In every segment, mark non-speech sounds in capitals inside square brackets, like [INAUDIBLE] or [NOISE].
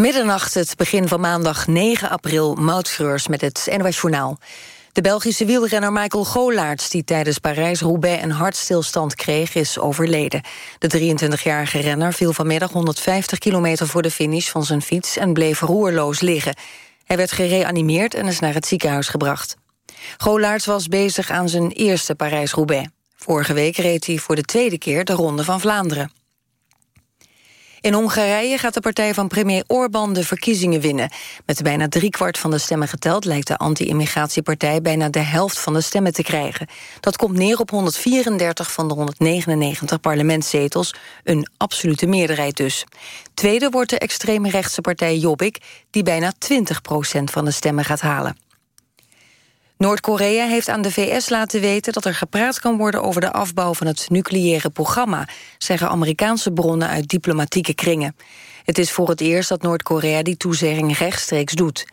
Middernacht, het begin van maandag 9 april, Moutschreurs met het NOS Journaal. De Belgische wielrenner Michael Golaerts, die tijdens Parijs-Roubaix een hartstilstand kreeg, is overleden. De 23-jarige renner viel vanmiddag 150 kilometer voor de finish van zijn fiets en bleef roerloos liggen. Hij werd gereanimeerd en is naar het ziekenhuis gebracht. Golaerts was bezig aan zijn eerste Parijs-Roubaix. Vorige week reed hij voor de tweede keer de Ronde van Vlaanderen. In Hongarije gaat de partij van premier Orbán de verkiezingen winnen. Met bijna driekwart van de stemmen geteld... lijkt de anti-immigratiepartij bijna de helft van de stemmen te krijgen. Dat komt neer op 134 van de 199 parlementszetels. Een absolute meerderheid dus. Tweede wordt de extreemrechtse partij Jobbik... die bijna 20% van de stemmen gaat halen. Noord-Korea heeft aan de VS laten weten dat er gepraat kan worden over de afbouw van het nucleaire programma, zeggen Amerikaanse bronnen uit diplomatieke kringen. Het is voor het eerst dat Noord-Korea die toezegging rechtstreeks doet.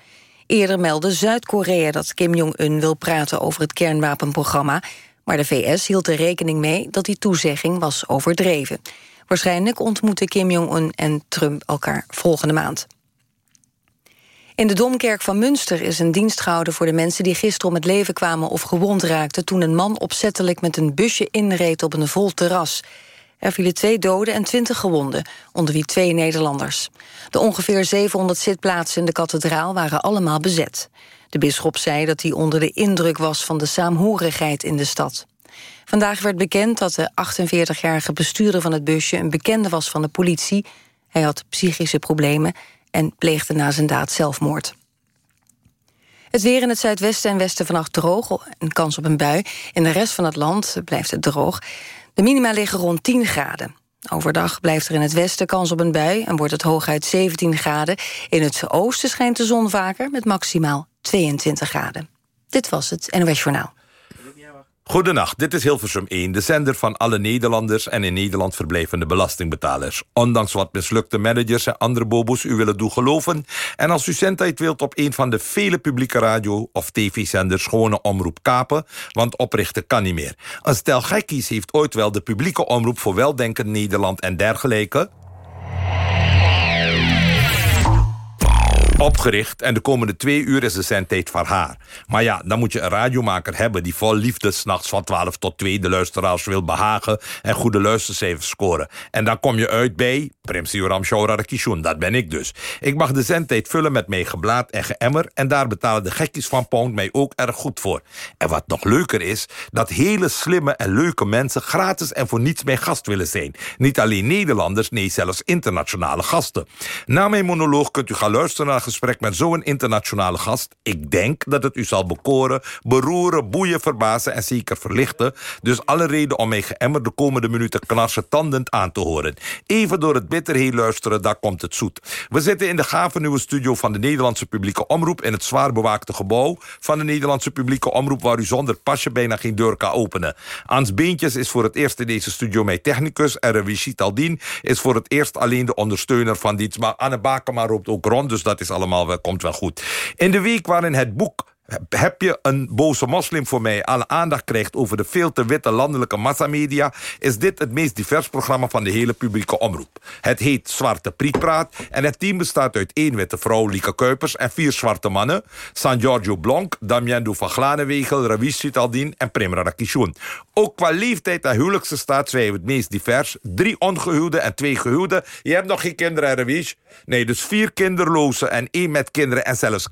Eerder meldde Zuid-Korea dat Kim Jong-un wil praten over het kernwapenprogramma, maar de VS hield er rekening mee dat die toezegging was overdreven. Waarschijnlijk ontmoeten Kim Jong-un en Trump elkaar volgende maand. In de Domkerk van Münster is een dienst gehouden voor de mensen die gisteren om het leven kwamen of gewond raakten toen een man opzettelijk met een busje inreed op een vol terras. Er vielen twee doden en twintig gewonden, onder wie twee Nederlanders. De ongeveer 700 zitplaatsen in de kathedraal waren allemaal bezet. De bisschop zei dat hij onder de indruk was van de saamhorigheid in de stad. Vandaag werd bekend dat de 48-jarige bestuurder van het busje... een bekende was van de politie. Hij had psychische problemen en pleegde na zijn daad zelfmoord. Het weer in het zuidwesten en westen vannacht droog, een kans op een bui. In de rest van het land blijft het droog. De minima liggen rond 10 graden. Overdag blijft er in het westen kans op een bui en wordt het hooguit 17 graden. In het oosten schijnt de zon vaker met maximaal 22 graden. Dit was het NOS Journaal. Goedenacht, dit is Hilversum 1, de zender van alle Nederlanders... en in Nederland verblijvende belastingbetalers. Ondanks wat mislukte managers en andere bobo's u willen doen geloven... en als u zendtijd wilt op een van de vele publieke radio- of tv-zenders... gewone omroep kapen, want oprichten kan niet meer. Een stel gekkies heeft ooit wel de publieke omroep... voor weldenkend Nederland en dergelijke opgericht en de komende twee uur is de zendtijd van haar. Maar ja, dan moet je een radiomaker hebben die vol liefde... s'nachts van 12 tot 2 de luisteraars wil behagen... en goede luistercijfers scoren. En dan kom je uit bij Premsi Ramshora Kishun, dat ben ik dus. Ik mag de zendtijd vullen met mijn geblaad en geëmmer... en daar betalen de gekkies van Pound mij ook erg goed voor. En wat nog leuker is, dat hele slimme en leuke mensen... gratis en voor niets mijn gast willen zijn. Niet alleen Nederlanders, nee, zelfs internationale gasten. Na mijn monoloog kunt u gaan luisteren naar gesprek met zo'n internationale gast. Ik denk dat het u zal bekoren, beroeren, boeien, verbazen en zeker verlichten. Dus alle reden om mij geëmmer de komende minuten knarsen tandend aan te horen. Even door het bitter heen luisteren, daar komt het zoet. We zitten in de gave nieuwe studio van de Nederlandse publieke omroep... in het zwaar bewaakte gebouw van de Nederlandse publieke omroep... waar u zonder pasje bijna geen deur kan openen. Ans Beentjes is voor het eerst in deze studio mijn technicus... en Revisie Taldien is voor het eerst alleen de ondersteuner van dienst. Maar Anne Bakema roept ook rond, dus dat is allemaal komt wel goed. In de week waarin het boek heb je een boze moslim voor mij alle aandacht krijgt... over de veel te witte landelijke massamedia... is dit het meest divers programma van de hele publieke omroep. Het heet Zwarte Prietpraat en het team bestaat uit één witte vrouw, Lieke Kuipers... en vier zwarte mannen, San Giorgio Blanc, Damiendo van Glanenwegel... Ravish Sitaldin en Premra Rakishun. Ook qua leeftijd en huwelijkse staat zijn we het meest divers. Drie ongehuwde en twee gehuwde. Je hebt nog geen kinderen, Ravish? Nee, dus vier kinderlozen en één met kinderen... en zelfs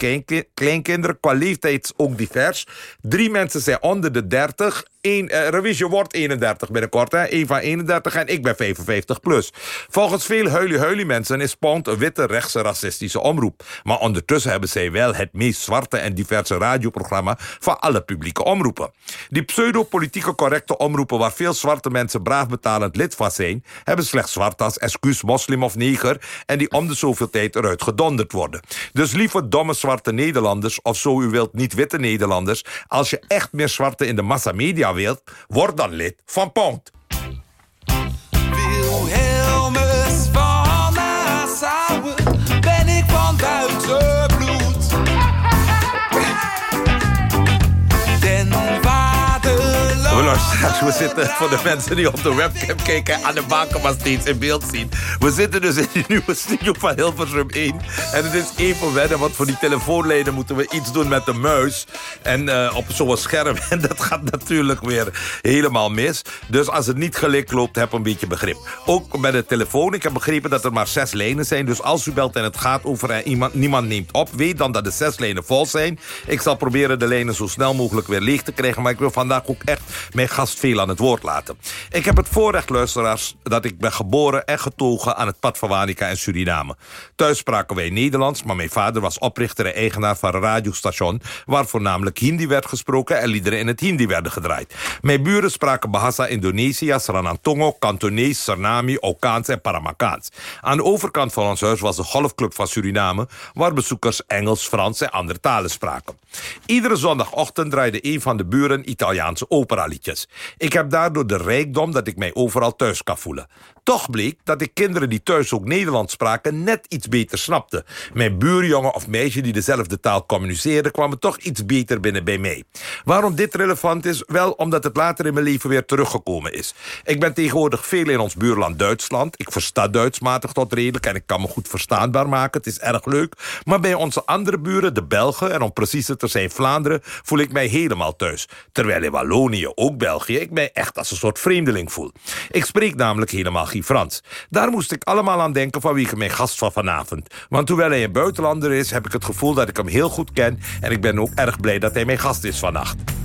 kleinkinderen. Qua leeftijd ook divers. Drie mensen zijn onder de 30 uh, Revisie wordt 31 binnenkort. Hè? Een van 31 en ik ben 55 plus. Volgens veel huilie-huilie mensen is Pound een witte rechtse racistische omroep. Maar ondertussen hebben zij wel het meest zwarte en diverse radioprogramma van alle publieke omroepen. Die pseudo-politieke correcte omroepen waar veel zwarte mensen braaf betalend lid van zijn, hebben slechts zwart als excuus moslim of neger en die om de zoveel tijd eruit gedonderd worden. Dus lieve domme zwarte Nederlanders, of zo u wilt niet witte Nederlanders, als je echt meer zwarte in de massamedia wilt, word dan lid van Pound. Wilhelmus van Nassau ben ik van Duitse bloed. [LAUGHS] Den vaderland... we zitten, voor de mensen die op de webcam kijken... aan de banken maar steeds in beeld zien. We zitten dus in de nieuwe studio van Hilversum 1. En het is even wennen, want voor die telefoonlijnen moeten we iets doen met de muis. En uh, op zo'n scherm. [LAUGHS] En dat gaat natuurlijk weer helemaal mis. Dus als het niet gelijk loopt, heb een beetje begrip. Ook bij de telefoon. Ik heb begrepen dat er maar zes lijnen zijn. Dus als u belt en het gaat over en iemand, niemand neemt op... weet dan dat de zes lijnen vol zijn. Ik zal proberen de lijnen zo snel mogelijk weer leeg te krijgen. Maar ik wil vandaag ook echt mijn gast veel aan het woord laten. Ik heb het voorrecht, luisteraars, dat ik ben geboren en getogen... aan het pad van Wanica en Suriname. Thuis spraken wij Nederlands, maar mijn vader was oprichter en eigenaar van een radiostation... waar voornamelijk Hindi werd gesproken en liederen in het Hindi werden gedraaid. Mijn buren spraken Bahasa Indonesië, Sranantongo, Kantonees, Sarnami, Okaans en Paramakaans. Aan de overkant van ons huis was de golfclub van Suriname... waar bezoekers Engels, Frans en andere talen spraken. Iedere zondagochtend draaide een van de buren Italiaanse operaliedjes. Ik heb daardoor de rijkdom dat ik mij overal thuis kan voelen. Toch bleek dat ik kinderen die thuis ook Nederlands spraken... net iets beter snapte. Mijn buurjongen of meisje die dezelfde taal communiceerden... kwamen toch iets beter binnen bij mij. Waarom dit relevant is? Wel omdat het later in mijn leven weer teruggekomen is. Ik ben tegenwoordig veel in ons buurland Duitsland. Ik versta Duits matig tot redelijk... en ik kan me goed verstaanbaar maken. Het is erg leuk. Maar bij onze andere buren, de Belgen... en om preciezer te zijn Vlaanderen... voel ik mij helemaal thuis. Terwijl in Wallonië, ook België... ik mij echt als een soort vreemdeling voel. Ik spreek namelijk helemaal Frans. Daar moest ik allemaal aan denken vanwege mijn gast van vanavond. Want hoewel hij een buitenlander is, heb ik het gevoel dat ik hem heel goed ken... en ik ben ook erg blij dat hij mijn gast is vannacht.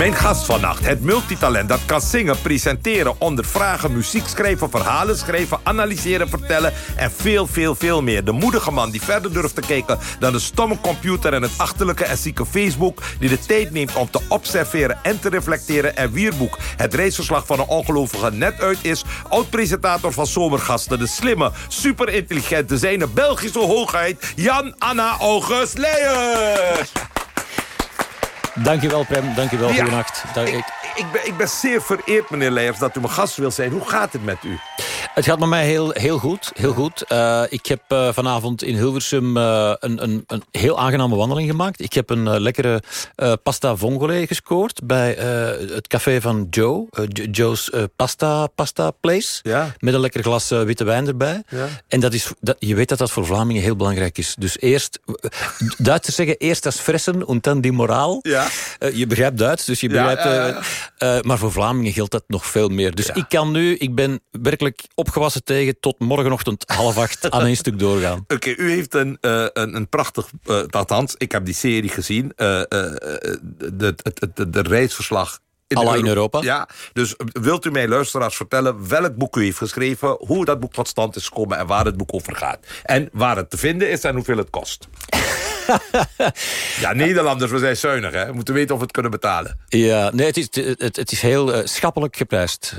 Mijn gast vannacht, het multitalent dat kan zingen, presenteren, ondervragen, muziek schrijven, verhalen schrijven, analyseren, vertellen en veel, veel, veel meer. De moedige man die verder durft te kijken dan de stomme computer en het achterlijke en zieke Facebook, die de tijd neemt om te observeren en te reflecteren en wierboek het reisverslag van een ongelovige net uit is, oud-presentator van Zomergasten, de slimme, superintelligente, zijne Belgische hoogheid, Jan-Anna August Leijers. Dankjewel Prem, dankjewel. Ja, Goedenacht. Ik, ik, ben, ik ben zeer vereerd, meneer Leijers, dat u mijn gast wil zijn. Hoe gaat het met u? Het gaat met mij heel, heel goed. Heel goed. Uh, ik heb uh, vanavond in Hilversum uh, een, een, een, heel aangename wandeling gemaakt. Ik heb een lekkere pasta vongole gescoord... bij het café van Joe. Joe's pasta, pasta Place. Ja. Met een lekker glas witte wijn erbij. Ja. En dat is, dat, je weet dat dat voor Vlamingen heel belangrijk is. Dus eerst... Duitsers zeggen eerst als fressen en dan die moraal. Ja. je begrijpt Duits, dus je begrijpt... maar voor Vlamingen geldt dat nog veel meer. Dus ik kan nu... Ik ben werkelijk opgewassen tegen tot morgenochtend half acht aan één stuk doorgaan. [LAUGHS] Oké, u heeft een, uh, een, een prachtig, uh, althans, ik heb die serie gezien, de, de, de reisverslag in, Alla in Europa. Ja, dus wilt u mij luisteraars vertellen welk boek u heeft geschreven... hoe dat boek tot stand is gekomen en waar het boek over gaat. En waar het te vinden is en hoeveel het kost. [LAUGHS] ja, Nederlanders, we zijn zuinig, hè? We moeten weten of we het kunnen betalen. Ja, nee, het is, het, het is heel schappelijk geprijsd.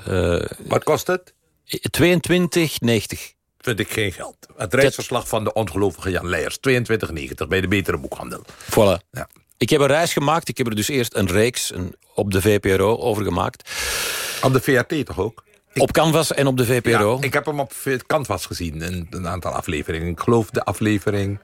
Wat kost het? 22,90. Vind ik geen geld. Het reisverslag van de ongelovige Jan Leijers. 22,90 bij de betere boekhandel. Voilà. Ja. Ik heb een reis gemaakt. Ik heb er dus eerst een reeks een, op de VPRO over gemaakt. Op de VRT toch ook? op Canvas en op de VPRO? ik heb hem op Canvas gezien, een, een aantal afleveringen. Ik geloof de aflevering...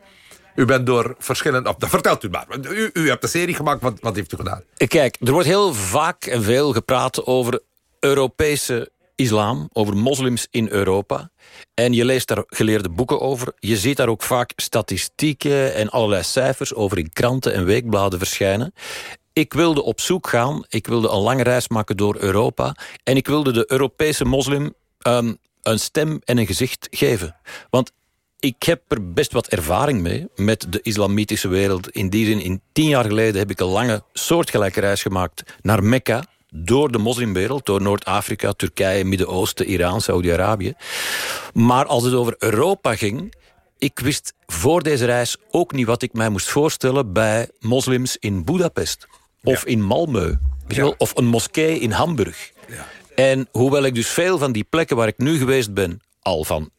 U bent door verschillende... Of, vertelt u maar. U, u hebt de serie gemaakt. Wat, heeft u gedaan? Kijk, er wordt heel vaak en veel gepraat over Europese islam, over moslims in Europa. En je leest daar geleerde boeken over. Je ziet daar ook vaak statistieken en allerlei cijfers over in kranten en weekbladen verschijnen. Ik wilde op zoek gaan, ik wilde een lange reis maken door Europa... en ik wilde de Europese moslim um, een stem en een gezicht geven. Want ik heb er best wat ervaring mee met de islamitische wereld. In die zin, in tien jaar geleden heb ik een lange soortgelijke reis gemaakt naar Mekka door de moslimwereld, door Noord-Afrika, Turkije, Midden-Oosten, Iran, Saudi-Arabië. Maar als het over Europa ging, ik wist voor deze reis ook niet wat ik mij moest voorstellen bij moslims in Budapest. Of in Malmö. Of een moskee in Hamburg. Ja. En hoewel ik dus veel van die plekken waar ik nu geweest ben... al van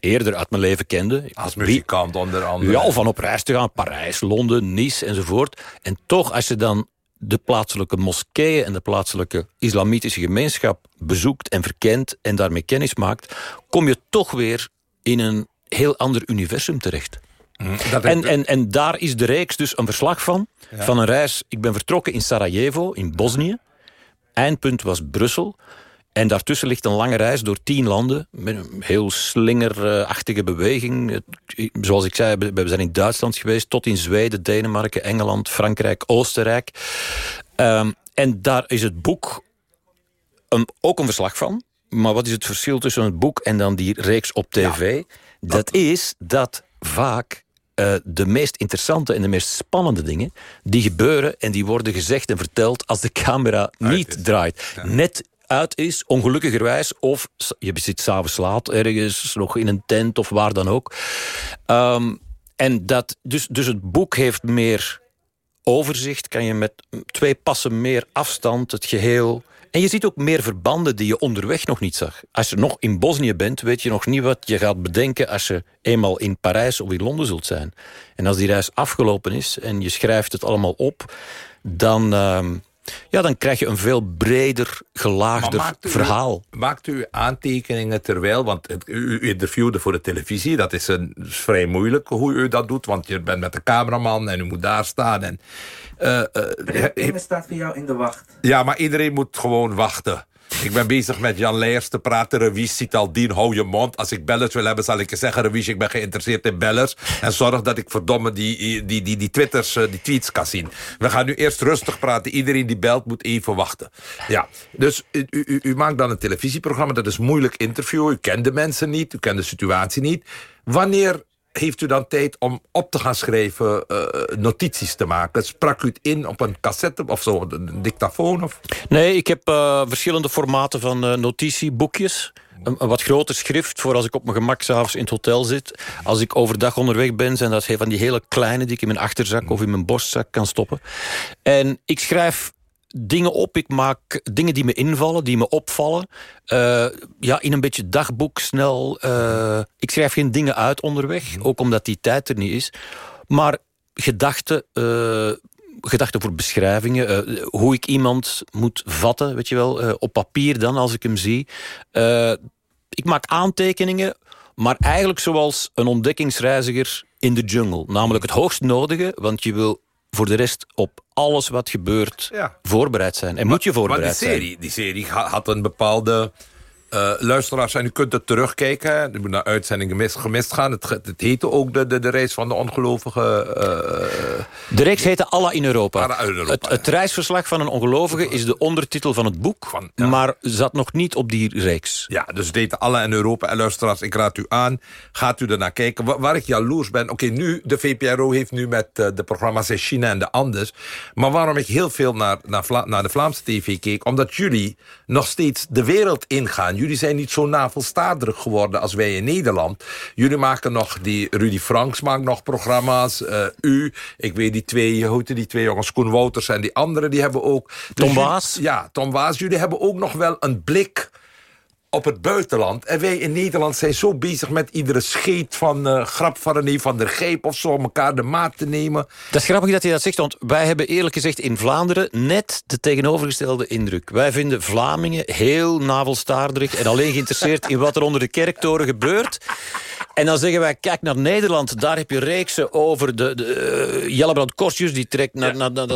eerder uit mijn leven kende. Als muzikant onder andere. Ja, van op reis te gaan. Parijs, Londen, Nice enzovoort. En toch, als je dan de plaatselijke moskeeën en de plaatselijke islamitische gemeenschap bezoekt en verkent en daarmee kennis maakt, kom je toch weer in een heel ander universum terecht. dat en, en, en daar is de reeks dus een verslag van. Van een reis. Ik ben vertrokken in Sarajevo, in Bosnië. Eindpunt was Brussel. En daartussen ligt een lange reis door tien landen. Met een heel slingerachtige beweging. Zoals ik zei, we zijn in Duitsland geweest. Tot in Zweden, Denemarken, Engeland, Frankrijk, Oostenrijk. Um, en daar is het boek een, ook een verslag van. Maar wat is het verschil tussen het boek en dan die reeks op tv? dat is dat vaak uh, de meest interessante en de meest spannende dingen... die gebeuren en die worden gezegd en verteld als de camera niet draait. Net uit is, ongelukkigerwijs. Of je zit s'avonds laat ergens, nog in een tent of waar dan ook. Um, en dat, dus, dus het boek heeft meer overzicht. Kan je met twee passen meer afstand het geheel en je ziet ook meer verbanden die je onderweg nog niet zag. Als je nog in Bosnië bent, weet je nog niet wat je gaat bedenken... als je eenmaal in Parijs of in Londen zult zijn. En als die reis afgelopen is en je schrijft het allemaal op... dan, uh, ja, dan krijg je een veel breder, gelaagder verhaal. maakt u aantekeningen terwijl... want u, u interviewde voor de televisie, dat is, een, vrij moeilijk hoe u dat doet... want je bent met de cameraman en u moet daar staan... En, uh, uh, staat voor jou in de wacht. Ja, maar iedereen moet gewoon wachten. Ik ben bezig met Jan Leijers te praten. Rewies ziet al dien, hou je mond. Als ik bellers wil hebben, zal ik je zeggen... Rewies, ik ben geïnteresseerd in bellers. En zorg dat ik verdomme die, die, die, die, twitters, die tweets kan zien. We gaan nu eerst rustig praten. Iedereen die belt moet even wachten. Ja, dus u, u, maakt dan een televisieprogramma. Dat is moeilijk interviewen. U kent de mensen niet. U kent de situatie niet. Wanneer heeft u dan tijd om op te gaan schrijven, uh, notities te maken? Sprak u het in op een cassette of zo, een dictafoon? Of? Nee, ik heb uh, verschillende formaten van uh, notitieboekjes. Een, een, wat groter schrift voor als ik op mijn gemak s'avonds in het hotel zit. Als ik overdag onderweg ben, zijn dat van die hele kleine... die ik in mijn achterzak of in mijn borstzak kan stoppen. En ik schrijf dingen op. Ik maak dingen die me invallen, die me opvallen. Uh, ja, in een beetje dagboek snel. Uh, ik schrijf geen dingen uit onderweg, mhm. ook omdat die tijd er niet is. Maar gedachten, uh, gedachten voor beschrijvingen. hoe ik iemand moet vatten, weet je wel. op papier dan, als ik hem zie. ik maak aantekeningen, maar eigenlijk zoals een ontdekkingsreiziger in de jungle. Namelijk het hoogst nodige, want je wil voor de rest op alles wat gebeurt voorbereid zijn. En moet je voorbereid die serie, zijn. Die serie had een bepaalde uh, luisteraars zijn, u kunt het terugkijken. U moet naar uitzendingen gemist, gemist gaan. Het, het heette ook de, de, de reis van de ongelovige... Uh, de reeks heette Allah in Europa. het, het reisverslag van een ongelovige is de ondertitel van het boek... Van, maar zat nog niet op die reeks. Ja, dus het heette Allah in Europa. En luisteraars, ik raad u aan, gaat u ernaar kijken. Waar, ik jaloers ben... Oké, nu, de VPRO heeft nu met uh, de programma's in China en de Andes... maar waarom ik heel veel naar, naar, naar de Vlaamse tv keek... omdat jullie nog steeds de wereld ingaan Jullie zijn niet zo navelstaderig geworden als wij in Nederland. Jullie maken nog, die Rudy Franks maakt nog programma's. Uh, u, ik weet die twee, hoe die twee jongens, Koen Wouters en die anderen, die hebben ook... Tom Waas? Ja, Tom Waas. Jullie hebben ook nog wel een blik op het buitenland. En wij in Nederland zijn zo bezig met iedere scheet van uh, grap van René van der Geep of zo... om elkaar de maat te nemen. Dat is grappig dat hij dat zegt, want wij hebben eerlijk gezegd in Vlaanderen... net de tegenovergestelde indruk. Wij vinden Vlamingen heel navelstaarderig... en alleen geïnteresseerd in wat er onder de kerktoren gebeurt. En dan zeggen wij, kijk naar Nederland. Daar heb je reeksen over de, de uh, Jellebrand die trekt naar, naar, naar,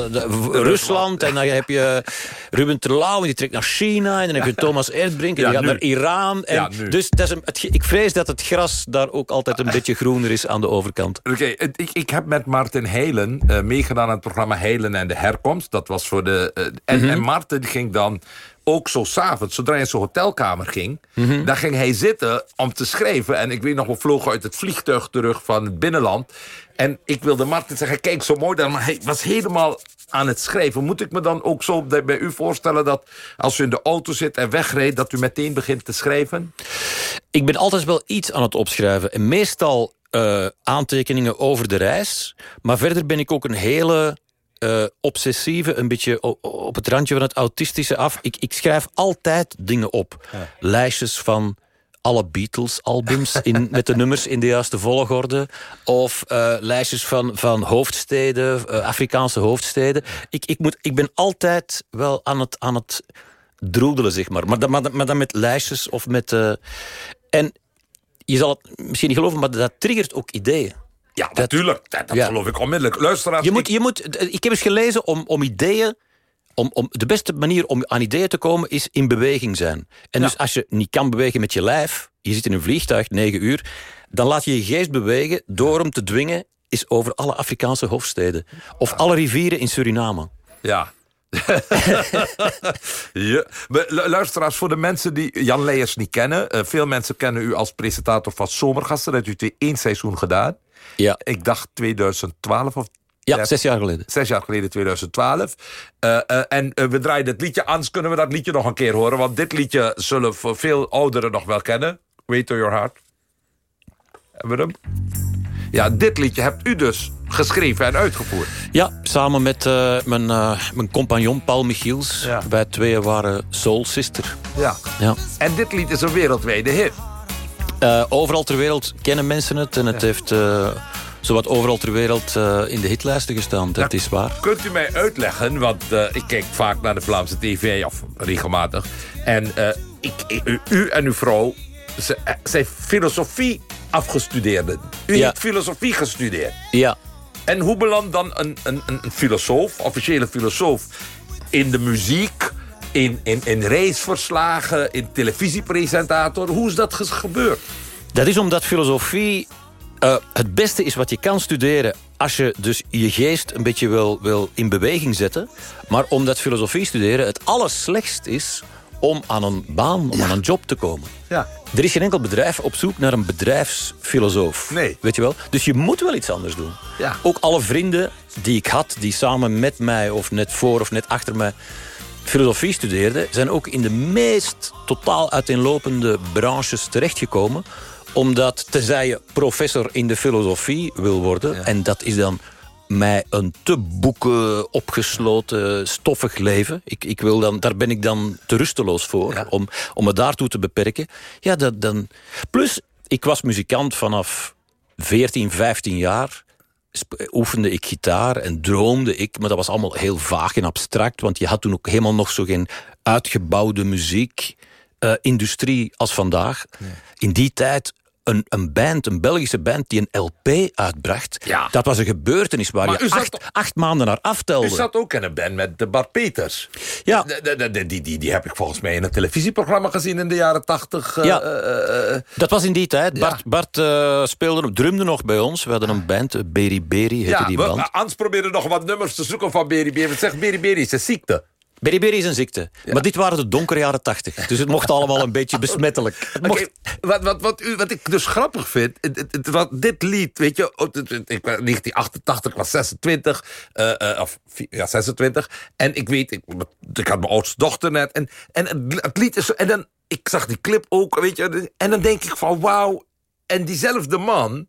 Rusland. En dan heb je Ruben Terlouw, die trekt naar China. En dan heb je [LAUGHS] Thomas Erdbrink, die gaat naar Iran. En dus dat is een, het, ik vrees dat het gras daar ook altijd een beetje groener is aan de overkant. Oké, ik, ik heb met Martin Heilen uh, meegedaan aan het programma Heilen en de Herkomst. Dat was voor de... Uh, en, mm -hmm. en Martin ging dan ook zo s'avonds, zodra hij in zijn hotelkamer ging... Mm dan ging hij zitten om te schrijven. En ik weet nog, we vlogen uit het vliegtuig terug van het binnenland. En ik wilde Martin zeggen, kijk zo mooi daar. Maar hij was helemaal aan het schrijven. Moet ik me dan ook zo bij u voorstellen... dat als u in de auto zit en wegreed... dat u meteen begint te schrijven? Ik ben altijd wel iets aan het opschrijven. En meestal uh, aantekeningen over de reis. Maar verder ben ik ook een hele uh, obsessieve, een beetje op het randje van het autistische af. Ik, ik schrijf altijd dingen op. Lijstjes van alle Beatles-albums [LAUGHS] met de nummers in de juiste volgorde. Of uh, lijstjes van, van hoofdsteden, uh, Afrikaanse hoofdsteden. Ik, ik, moet, ik ben altijd wel aan het, aan het droedelen, zeg maar. Maar, dan, maar, maar dan met lijstjes of met... Uh, en je zal het misschien niet geloven, maar dat triggert ook ideeën Ja, natuurlijk. Dat, dat Ja. geloof ik onmiddellijk. Luisteraars, Je moet, ik- je moet, ik heb eens gelezen om, om ideeën... Om, om, de beste manier om aan ideeën te komen is in beweging zijn. En Ja. dus als je niet kan bewegen met je lijf... je zit in een vliegtuig, negen uur... dan laat je je geest bewegen door hem te dwingen... is over alle Afrikaanse hoofdsteden. Of alle rivieren in Suriname. Ja. [LAUGHS] ja. Luisteraars, voor de mensen die Jan Leijers niet kennen... eh, veel mensen kennen u als presentator van Zomergasten. Dat heeft u één seizoen gedaan. Ja, Ik dacht 2012 of ja zes jaar geleden. zes jaar geleden, 2012. Eh, eh, en eh, we draaien het liedje, anders kunnen we dat liedje nog een keer horen. Want dit liedje zullen veel ouderen nog wel kennen. Way to your heart. Hebben we hem? Ja, dit liedje hebt u dus geschreven en uitgevoerd. Ja, samen met mijn, mijn compagnon Paul Michiels. Ja. Wij tweeën waren Soul Sister. Ja. Ja. En dit lied is een wereldwijde hit. Overal ter wereld kennen mensen het. En het heeft zowat overal ter wereld eh, in de hitlijsten gestaan. Dat Ja. is waar. Kunt u mij uitleggen, want eh, ik kijk vaak naar de Vlaamse tv, of regelmatig. En eh, ik, ik- u, en uw vrouw ze, zijn filosofie afgestudeerden. U Ja. heeft filosofie gestudeerd. Ja. En hoe belandt dan een, een, een filosoof, officiële filosoof, in de muziek, in, in, in reisverslagen, in televisiepresentator? Hoe is dat gebeurd? Dat is omdat filosofie eh, het beste is wat je kan studeren... als je dus je geest een beetje wil, wil in beweging zetten. Maar omdat filosofie studeren het allerslechtst is... om aan een baan, om aan een job te komen. Ja. Er is geen enkel bedrijf op zoek naar een bedrijfsfilosoof. Nee. Weet je wel? Dus je moet wel iets anders doen. Ja. Ook alle vrienden die ik had, die samen met mij... of net voor of net achter mij filosofie studeerden... zijn ook in de meest totaal uiteenlopende branches terechtgekomen. Omdat, tenzij je professor in de filosofie wil worden... en dat is dan mij een te boeken opgesloten stoffig leven. Ik, ik wil dan, daar ben ik dan te rusteloos voor, Ja. om, om me daartoe te beperken. Ja, dat, dan... Plus, ik was muzikant vanaf 14, 15 jaar. Oefende ik gitaar en droomde ik, maar dat was allemaal heel vaag en abstract, want je had toen ook helemaal nog zo geen uitgebouwde muziekindustrie als vandaag. In die tijd een, een band, een Belgische band die een LP uitbracht. Ja. Dat was een gebeurtenis waar Maar je zat acht, acht maanden naar aftelde. U zat ook in een band met de Bart Peters. Ja. De- die, die, die heb ik volgens mij in een televisieprogramma gezien in de jaren tachtig. eh, Ja. eh, eh, Dat was in die tijd. Ja. Bart, Bart eh, speelde, drumde nog bij ons. We hadden een band, eh, Beri Beri heette ja, die band. Ans probeerde nog wat nummers te zoeken van Beri Beri. Zeg, Beri Beri is een ziekte. Beriberi is een ziekte. Maar dit waren de donkere jaren tachtig. Dus het mocht allemaal een beetje [LAUGHS] besmettelijk. Mocht... Oké, wat, wat, wat, u, wat ik dus grappig vind, wat dit lied, weet je, oh, het- het- ik was 1988, ik was 26, eh, eh, of ja, 26, en ik weet, ik, ik had mijn oudste dochter net, en, en het, het lied is, zo- en dan, ik zag die clip ook, weet je, en dan denk ik van, wauw, en diezelfde man,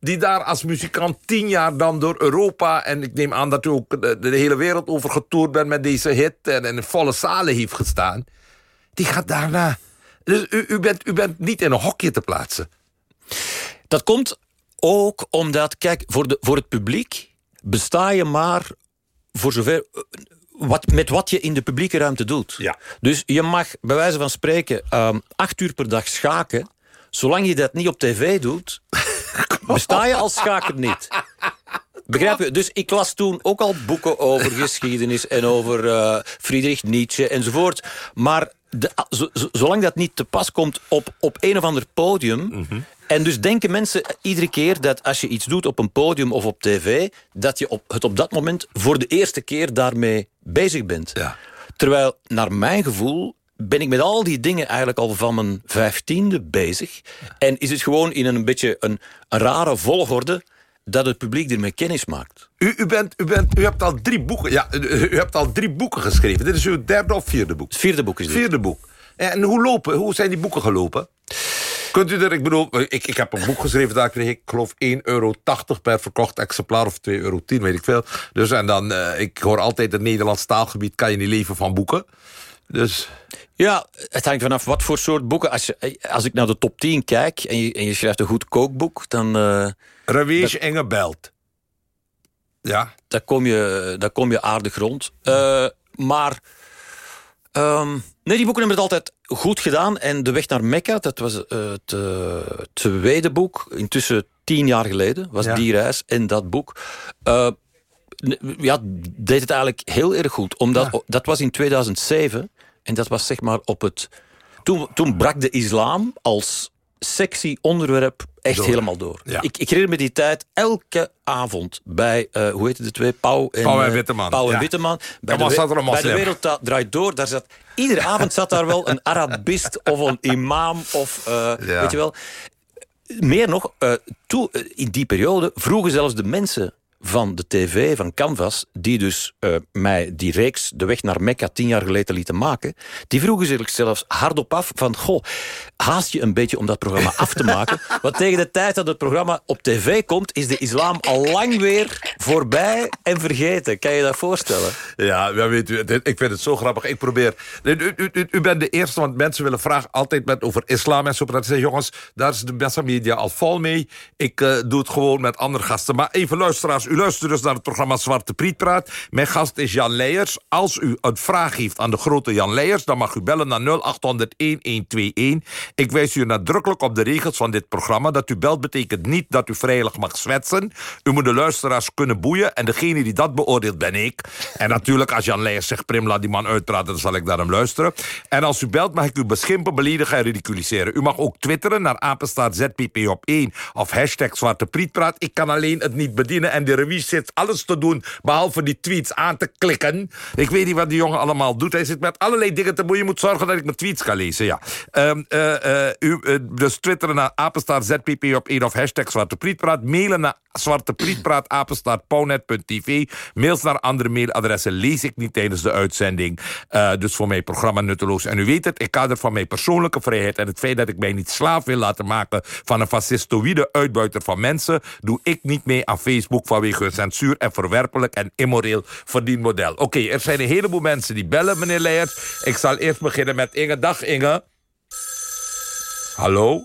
die daar als muzikant tien jaar dan door Europa... en ik neem aan dat u ook de, de hele wereld over getoerd bent met deze hit... en in volle zalen heeft gestaan, die gaat daarna... Dus u, u, bent, u bent niet in een hokje te plaatsen. Dat komt ook omdat, kijk, voor, de, voor het publiek besta je maar voor zover... eh, Wat, met wat je in de publieke ruimte doet. Ja. Dus je mag bij wijze van spreken ehm, acht uur per dag schaken. Zolang je dat niet op tv doet, [LAUGHS] besta je als schaker niet. Begrijp je? Dus ik las toen ook al boeken over geschiedenis... en over eh, Friedrich Nietzsche enzovoort. Maar de, zo- zo- zolang dat niet te pas komt op, op een of ander podium... En dus denken mensen iedere keer dat als je iets doet op een podium of op tv... dat je op, het op dat moment voor de eerste keer daarmee bezig bent. Ja. Terwijl, naar mijn gevoel, ben ik met al die dingen eigenlijk al van mijn vijftiende bezig. En is het gewoon in een beetje een, een rare volgorde dat het publiek ermee kennis maakt. U, u, bent, u, bent, u hebt al drie boeken. Ja, u, hebt al drie boeken geschreven. Dit is uw derde of vierde boek? Het vierde boek is dit. Vierde boek. En hoe, lopen, hoe zijn die boeken gelopen? Kunt u er, ik bedoel, ik, ik heb een boek geschreven, daar kreeg ik geloof 1,80 euro per verkocht exemplaar of 2,10 euro, weet ik veel. Dus en dan, eh, ik hoor altijd, het Nederlands taalgebied kan je niet leven van boeken. Dus, Ja, het hangt vanaf wat voor soort boeken. Als, je, als ik naar de top 10 kijk en je, en je schrijft een goed kookboek... dan, eh Rawees Engebelt. Ja, daar, kom je, daar kom je aardig rond. Eh, maar... ehm, nee, die boeken hebben het altijd goed gedaan. En De Weg naar Mekka, dat was eh, het tweede boek. Intussen tien jaar geleden, was Ja. die reis en dat boek. N- ja, deed het eigenlijk heel erg goed. Omdat, Dat was in 2007 en dat was zeg maar op het... Toen, toen brak de islam als sexy onderwerp echt Door. helemaal door. Ja. Ik, ik herinner me die tijd elke avond bij, eh, hoe heette de twee? Pauw en, Pauw en eh, Witteman, Pauw en ja. Witteman. Bij En was we- dat er een bij de wereld draait door, daar zat, iedere avond zat daar wel een Arabist [LAUGHS] of een imam of, eh, Ja. weet je wel. Meer nog, toe, eh, in die periode vroegen zelfs de mensen van de tv, van Canvas, die dus eh, mij die reeks De Weg naar Mekka tien jaar geleden lieten maken, die vroegen zich zelfs hardop af van, goh, haast je een beetje om dat programma af te maken? [LAUGHS] Want tegen de tijd dat het programma op tv komt, is de islam al lang weer voorbij en vergeten. Kan je dat voorstellen? Ja, ja, weet u, ik vind het zo grappig. Ik probeer... U, u, u, u bent de eerste, want mensen willen vragen altijd met over islam en zo. Dat zeggen, jongens, daar is de massamedia al vol mee. Ik eh, doe het gewoon met andere gasten. Maar even luisteraars, u luistert dus naar het programma Zwarte Priet Praat. Mijn gast is Jan Leijers. Als u een vraag heeft aan de grote Jan Leijers... dan mag u bellen naar 0800-1121. Ik wijs u nadrukkelijk op de regels van dit programma. Dat u belt betekent niet dat u vrijelijk mag zwetsen. U moet de luisteraars kunnen boeien. En degene die dat beoordeelt ben ik. En natuurlijk, als Jan Leijers zegt... Prim, laat die man uitpraten, dan zal ik naar hem luisteren. En als u belt, mag ik u beschimpen, beledigen en ridiculiseren. U mag ook twitteren naar apenstaart ZPP op 1... of hashtag Zwarte Prietpraat. Ik kan alleen het niet bedienen. En de revue zit alles te doen... behalve die tweets aan te klikken. Ik weet niet wat die jongen allemaal doet. Hij zit met allerlei dingen te doen. Je moet zorgen dat ik mijn tweets kan lezen, ja. Ehm, eh, eh, u, eh, dus twitteren naar apenstaart ZPP op 1 of hashtag Zwarte. Mailen naar zwarteprietpraat apenstaart pauwnet.tv. Mails naar andere mailadressen lees ik niet tijdens de uitzending. Dus voor mij programma nutteloos. En u weet het, ik kader van mijn persoonlijke vrijheid... en het feit dat ik mij niet slaaf wil laten maken... van een fascistoïde uitbuiter van mensen... doe ik niet mee aan Facebook vanwege een censuur... en verwerpelijk en immoreel verdienmodel. Oké, er zijn een heleboel mensen die bellen, meneer Leijers. Ik zal eerst beginnen met Inge. Dag, Inge. Hallo?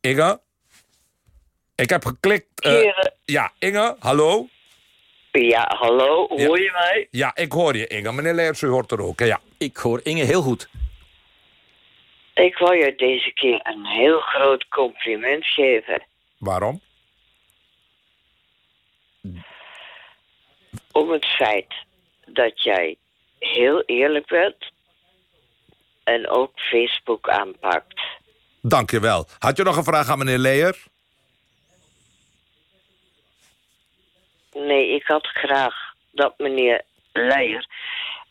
Inge? Ik heb geklikt... eh, ja, Inge, hallo? Ja, hallo, Ja. hoor je mij? Ja, ik hoor je, Inge. Meneer Leijers, u hoort er ook. hè? Ja. Ik hoor Inge heel goed. Ik wil je deze keer een heel groot compliment geven. Waarom? Om het feit dat jij heel eerlijk bent en ook Facebook aanpakt. Dank je wel. Had je nog een vraag aan meneer Leijer? Nee, ik had graag dat meneer Leijer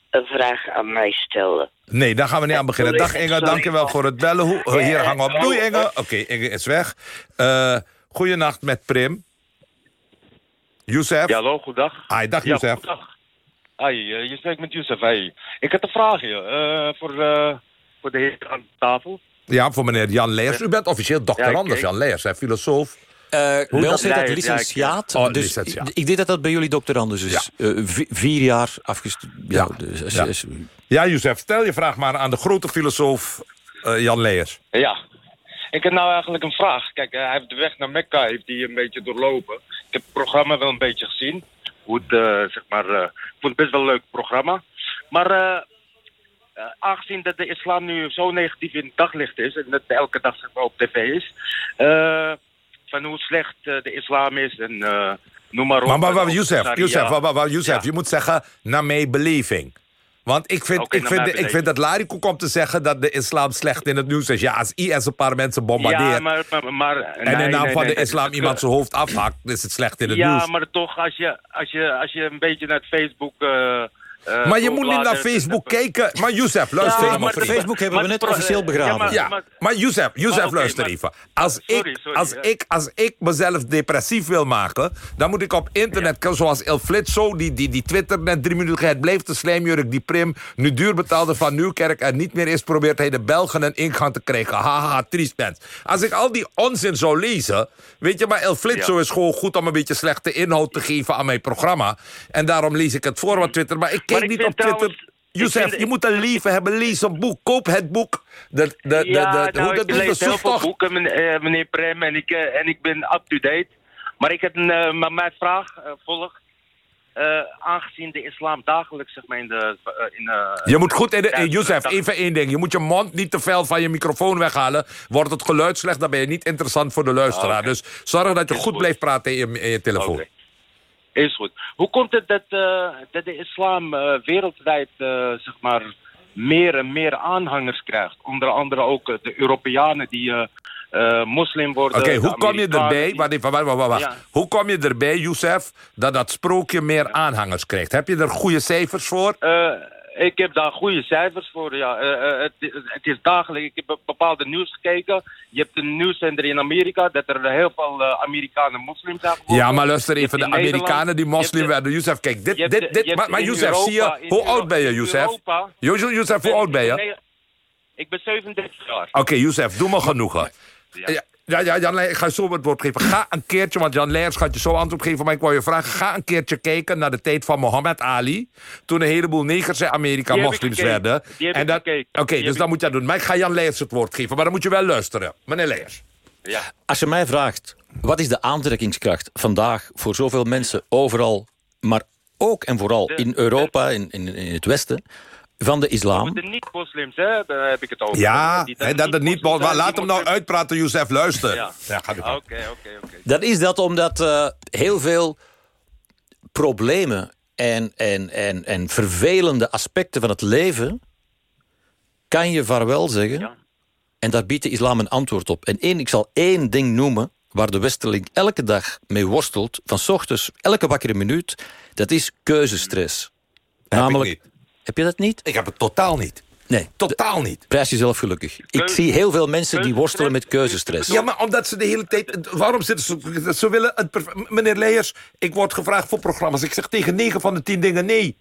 een vraag aan mij stelde. Nee, daar gaan we niet aan beginnen. Dag Inge, dank je wel voor het bellen. Hoe, hier, hang op. Doei Inge. Oké, Inge is weg. Eh goeienacht met Prim. Youssef? Ja, hallo, goedendag. Hi, dag Ja, Youssef. goedendag. Hi, eh, je spreekt met Youssef. Hey. Ik had een vraagje eh, voor, eh, voor de heer aan tafel. Ja, voor meneer Jan Leijers. U bent officieel Ja, doctorandus ik- Jan Leijers, hè, filosoof. Eh, bij dat ons heet dat leidt, ja, ik- licentiaat. Oh, dus licentiaat. Ik, ik denk dat dat bij jullie doctorandus is. Eh, vi- vier jaar afgestudeerd. Ja, Ja, dus, ja. is- Ja, Youssef, stel je vraag maar aan de grote filosoof eh, Jan Leijers. Ja. Ik heb nou eigenlijk een vraag. Kijk, hij heeft de weg naar Mekka heeft hij een beetje doorlopen. Ik heb het programma wel een beetje gezien. Hoe het, eh, zeg maar... eh, ik vond het best wel een leuk programma. Maar eh, aangezien dat de islam nu zo negatief in het daglicht is... en dat elke dag zeg maar, op tv is... van hoe slecht de islam is en noem maar op. Maar, maar, maar Youssef. Youssef, Ja. je moet zeggen, naar mijn beleving. Want ik vind, ik vind, ik vind dat larikoek om te zeggen dat de islam slecht in het nieuws is. Ja, als IS een paar mensen bombardeert Ja, maar, maar, maar- en in nee, naam nee, van nee, de islam iemand zijn hoofd afhakt, is het slecht in het Ja, nieuws. maar toch, als je, als, je, als je een beetje naar het Facebook... eh, eh, Maar je moet niet naar Facebook kijken. Maar Youssef, luister Ja, even. maar. Facebook hebben we maar- net officieel ja, begraven. maar- Ja, maar Youssef Maar oké, luister maar- even. Als, Sorry, ik, sorry, als, ja. ik, als ik mezelf depressief wil maken... dan moet ik op internet, zoals El Flitso... die, die, die Twitter net drie minuten geleden blijft de slijmjurk... die Prim, nu duurbetaalde van Nieuwkerk... en niet meer is, probeert hij de Belgen een ingang te krijgen. Haha, triest mens. Als ik al die onzin zou lezen... weet je, maar El Flitso Ja. is gewoon goed... om een beetje slechte inhoud te geven aan mijn programma. En daarom lees ik het voor op Twitter. Maar ik ik niet op Twitter... vind- je moet een lieve hebben. Lees een boek. Koop het boek. De, de, de, ja, de, nou, ik lees heel veel boeken, meneer, eh, meneer Prem, en ik, eh, en ik ben up-to-date. Maar ik heb een, eh, maar mijn vraag volgt. aangezien de islam dagelijks zeg maar, in de... in, Je moet goed in de... Dat- even één ding. Je moet je mond niet te veel van je microfoon weghalen. Wordt het geluid slecht, dan ben je niet interessant voor de luisteraar. Oké. Dus zorg dat je goed goed. blijft praten in je, in je telefoon. Is goed. Hoe komt het dat, eh, dat de islam eh, wereldwijd eh, zeg maar meer en meer aanhangers krijgt? Onder andere ook de Europeanen die moslim worden. Oké, hoe kom je erbij... Wacht even, wacht, wacht, wacht. Ja. Hoe kom je erbij, Youssef, dat dat sprookje meer aanhangers krijgt? Heb je er goede cijfers voor? Ik heb daar goede cijfers voor, ja. Eh, eh, het, het is dagelijks. Ik heb bepaalde nieuws gekeken. Je hebt een nieuwszender in Amerika dat er heel veel eh, Amerikanen moslims zijn geworden. Ja, maar luister even, de Amerikanen die moslim de- werden. Youssef, kijk, dit, dit, dit, maar, maar Youssef, zie je, hoe oud ben je, Youssef? Youssef, hoe oud ben je? Oké, Ik ben 37 jaar. Youssef, doe me genoegen. Ja. Ja. Ja, ja, Jan Leijers, ik ga je zo het woord geven. Ga een keertje, want Jan Leijers gaat je zo antwoord geven... maar ik wou je vragen, ga een keertje kijken naar de tijd van Mohammed Ali... toen een heleboel negers in Amerika moslims werden. En dat. Oké, dus dan moet je dat doen. Maar ik ga Jan Leijers het woord geven, maar dan moet je wel luisteren. Meneer Leijers. Ja. Als je mij vraagt, wat is de aantrekkingskracht vandaag voor zoveel mensen overal, maar ook en vooral in Europa, in, in, in het Westen, van de islam? De niet-moslims, hè, daar heb ik het over. Ja, Die- dat het niet... niet-moslims zijn, Laat hem nou moslims- uitpraten, Youssef. Luister. Ja. Ja, ga Oké, oké, oké. Dat is dat omdat eh, heel veel problemen en, en, en, en vervelende aspecten van het leven kan je vaarwel zeggen. Ja. En daar biedt de islam een antwoord op. En één, ik zal één ding noemen waar de westerling elke dag mee worstelt, van 's ochtends, elke wakkere minuut, dat is keuzestress. Heb ik Namelijk, niet. Heb je dat niet? Ik heb het totaal niet. Nee, Totaal niet. prijs jezelf gelukkig. Ik zie heel veel mensen die worstelen met keuzestress? Ja, maar omdat ze de hele tijd... Waarom zitten ze... Ze willen... Het, meneer Leijers, ik word gevraagd voor programma's. Ik zeg tegen 9 van de 10 dingen nee.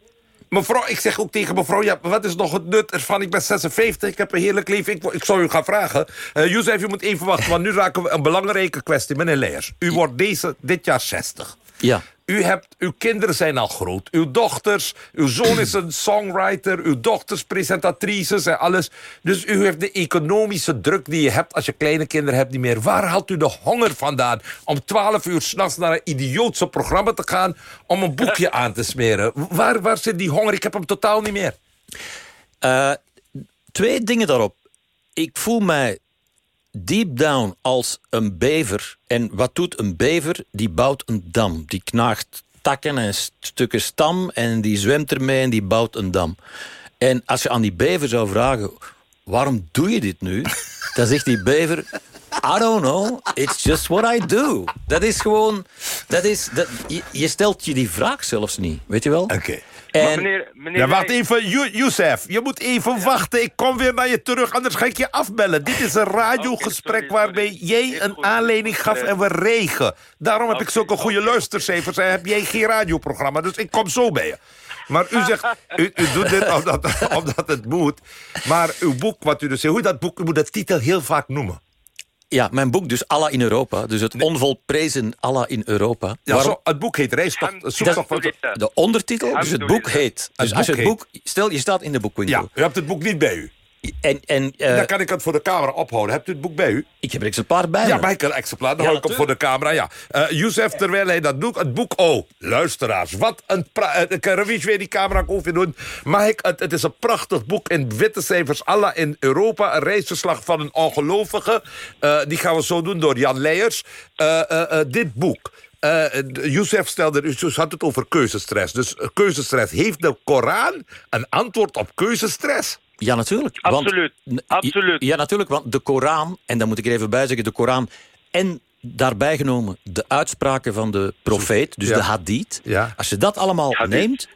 Mevrouw, ik zeg ook tegen mevrouw... Ja, wat is nog het nut ervan? Ik ben 56, ik heb een heerlijk leven. Ik, ik zou u gaan vragen. Uh, Jozef, u moet even wachten, want nu raken we een belangrijke kwestie. Meneer Leijers, u wordt deze, dit jaar 60. Ja. U hebt, uw kinderen zijn al groot. Uw dochters, uw zoon is een songwriter. Uw dochters presentatrices en alles. Dus u heeft de economische druk die je hebt als je kleine kinderen hebt niet meer. Waar haalt u de honger vandaan om 12 uur s'nachts naar een idiootse programma te gaan... om een boekje aan te smeren? Waar, waar zit die honger? Ik heb hem totaal niet meer. Eh, twee dingen daarop. Ik voel mij deep down als een bever. En wat doet een bever? Die bouwt een dam. Die knaagt takken en stukken stam en die zwemt ermee en die bouwt een dam. En als je aan die bever zou vragen, waarom doe je dit nu? [LAUGHS] Dan zegt die bever, I don't know, it's just what I do. Dat is gewoon, dat is, je, stelt je die vraag zelfs niet, weet je wel? Oké. En, meneer, meneer Ja, wacht even, Yo- Youssef. Je moet even wachten. Ik kom weer naar je terug, anders ga ik je afbellen. Dit is een [LAUGHS] radiogesprek Oké, sorry, waarbij jij een goed. aanleiding gaf en we regen. Daarom heb ik zulke goede oké, luistercijfers en heb jij geen radioprogramma. Dus ik kom zo bij je. Maar u zegt, [LAUGHS] u, u doet dit omdat, [LAUGHS] omdat het moet. Maar uw boek, wat u dus zegt, hoe dat boek, u moet de titel heel vaak noemen. Ja, mijn boek dus Allah in Europa. Dus het onvolprezen Allah in Europa. Ja, Waarom- zo, het boek heet. Alhamdulillah. de ondertitel, dus het boek heet... Dus Het als je het boek... Stel, je staat in de boekwinkel. Ja, u hebt het boek niet bij u. En, en eh, Dan kan ik het voor de camera ophouden. Hebt u het boek bij u? ik heb er een exemplaar bij Ja, maar ik een exemplaar. Dan Ja, hou ik hem voor de camera. Ja. Eh Youssef, terwijl hij dat doet, het boek... Oh, luisteraars, wat een... eh, Ik Ravish weer die camera over doen. Maar ik, het, het is een prachtig boek in witte cijfers. Allah in Europa, een reisverslag van een ongelovige. Die gaan we zo doen door Jan Leijers. Dit boek... Youssef stelde, u had het over keuzestress. Dus keuzestress. Heeft de Koran een antwoord op keuzestress? Ja, natuurlijk. Absoluut, Want, absoluut. Ja, natuurlijk, want de Koran, en dan moet ik er even bij zeggen... de Koran en daarbij genomen de uitspraken van de profeet... dus Ja. de hadith. Ja. Als je dat allemaal Hadith. neemt...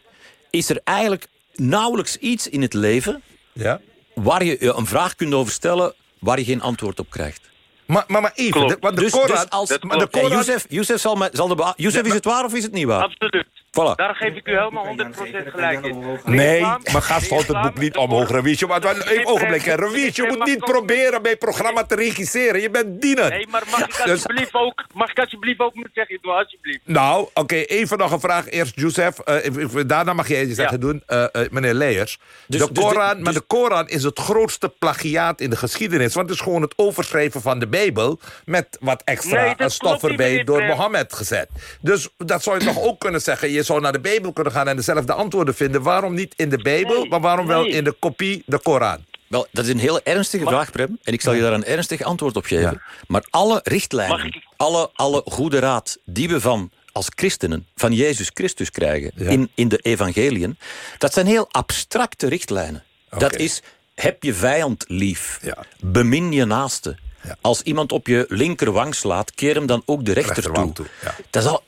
is er eigenlijk nauwelijks iets in het leven... Ja. waar je je een vraag kunt over stellen... waar je geen antwoord op krijgt. Maar, maar, maar even, Klopt. de, want de Dus, Koran... dus als, dat maar de Ja, Koran Youssef, zal me, zal de is het waar of is het niet waar? Absoluut. Voilà. Daar geef ik u helemaal 100% gelijk in. Nee, maar gast houdt het boek niet omhoog, Ravish. Maar een ogenblik. Ravish, je moet niet proberen bij het programma te regisseren. Je bent dienend. Nee, maar mag ik Dus- alsjeblieft ook, mag ik alsjeblieft ook moeten zeggen, doe alsjeblieft. Nou, oké, even nog een vraag. Eerst, Youssef. eh, daarna mag jij je zeggen Ja. doen, eh, eh, meneer Leijers. Dus- de dus Koran, de- maar dus- de Koran is het grootste plagiaat in de geschiedenis. Want het is gewoon het overschrijven van de Bijbel... met wat extra Nee, stof erbij door. Mohammed gezet. Dus dat zou je toch ook kunnen zeggen. Je zou naar de Bijbel kunnen gaan en dezelfde antwoorden vinden. Waarom niet in de Bijbel, Nee, maar waarom wel in de kopie, de Koran? Wel, dat is een hele ernstige vraag, Prem. En ik zal je daar een ernstig antwoord op geven. Ja. Maar alle richtlijnen, ik- alle, alle goede raad die we van als christenen van Jezus Christus krijgen Ja. in, in de evangeliën, dat zijn heel abstracte richtlijnen. Dat is, heb je vijand lief. Ja. Bemin je naaste. Ja. Als iemand op je linkerwang slaat, keer hem dan ook de rechter toe. toe, ja. Dat is al,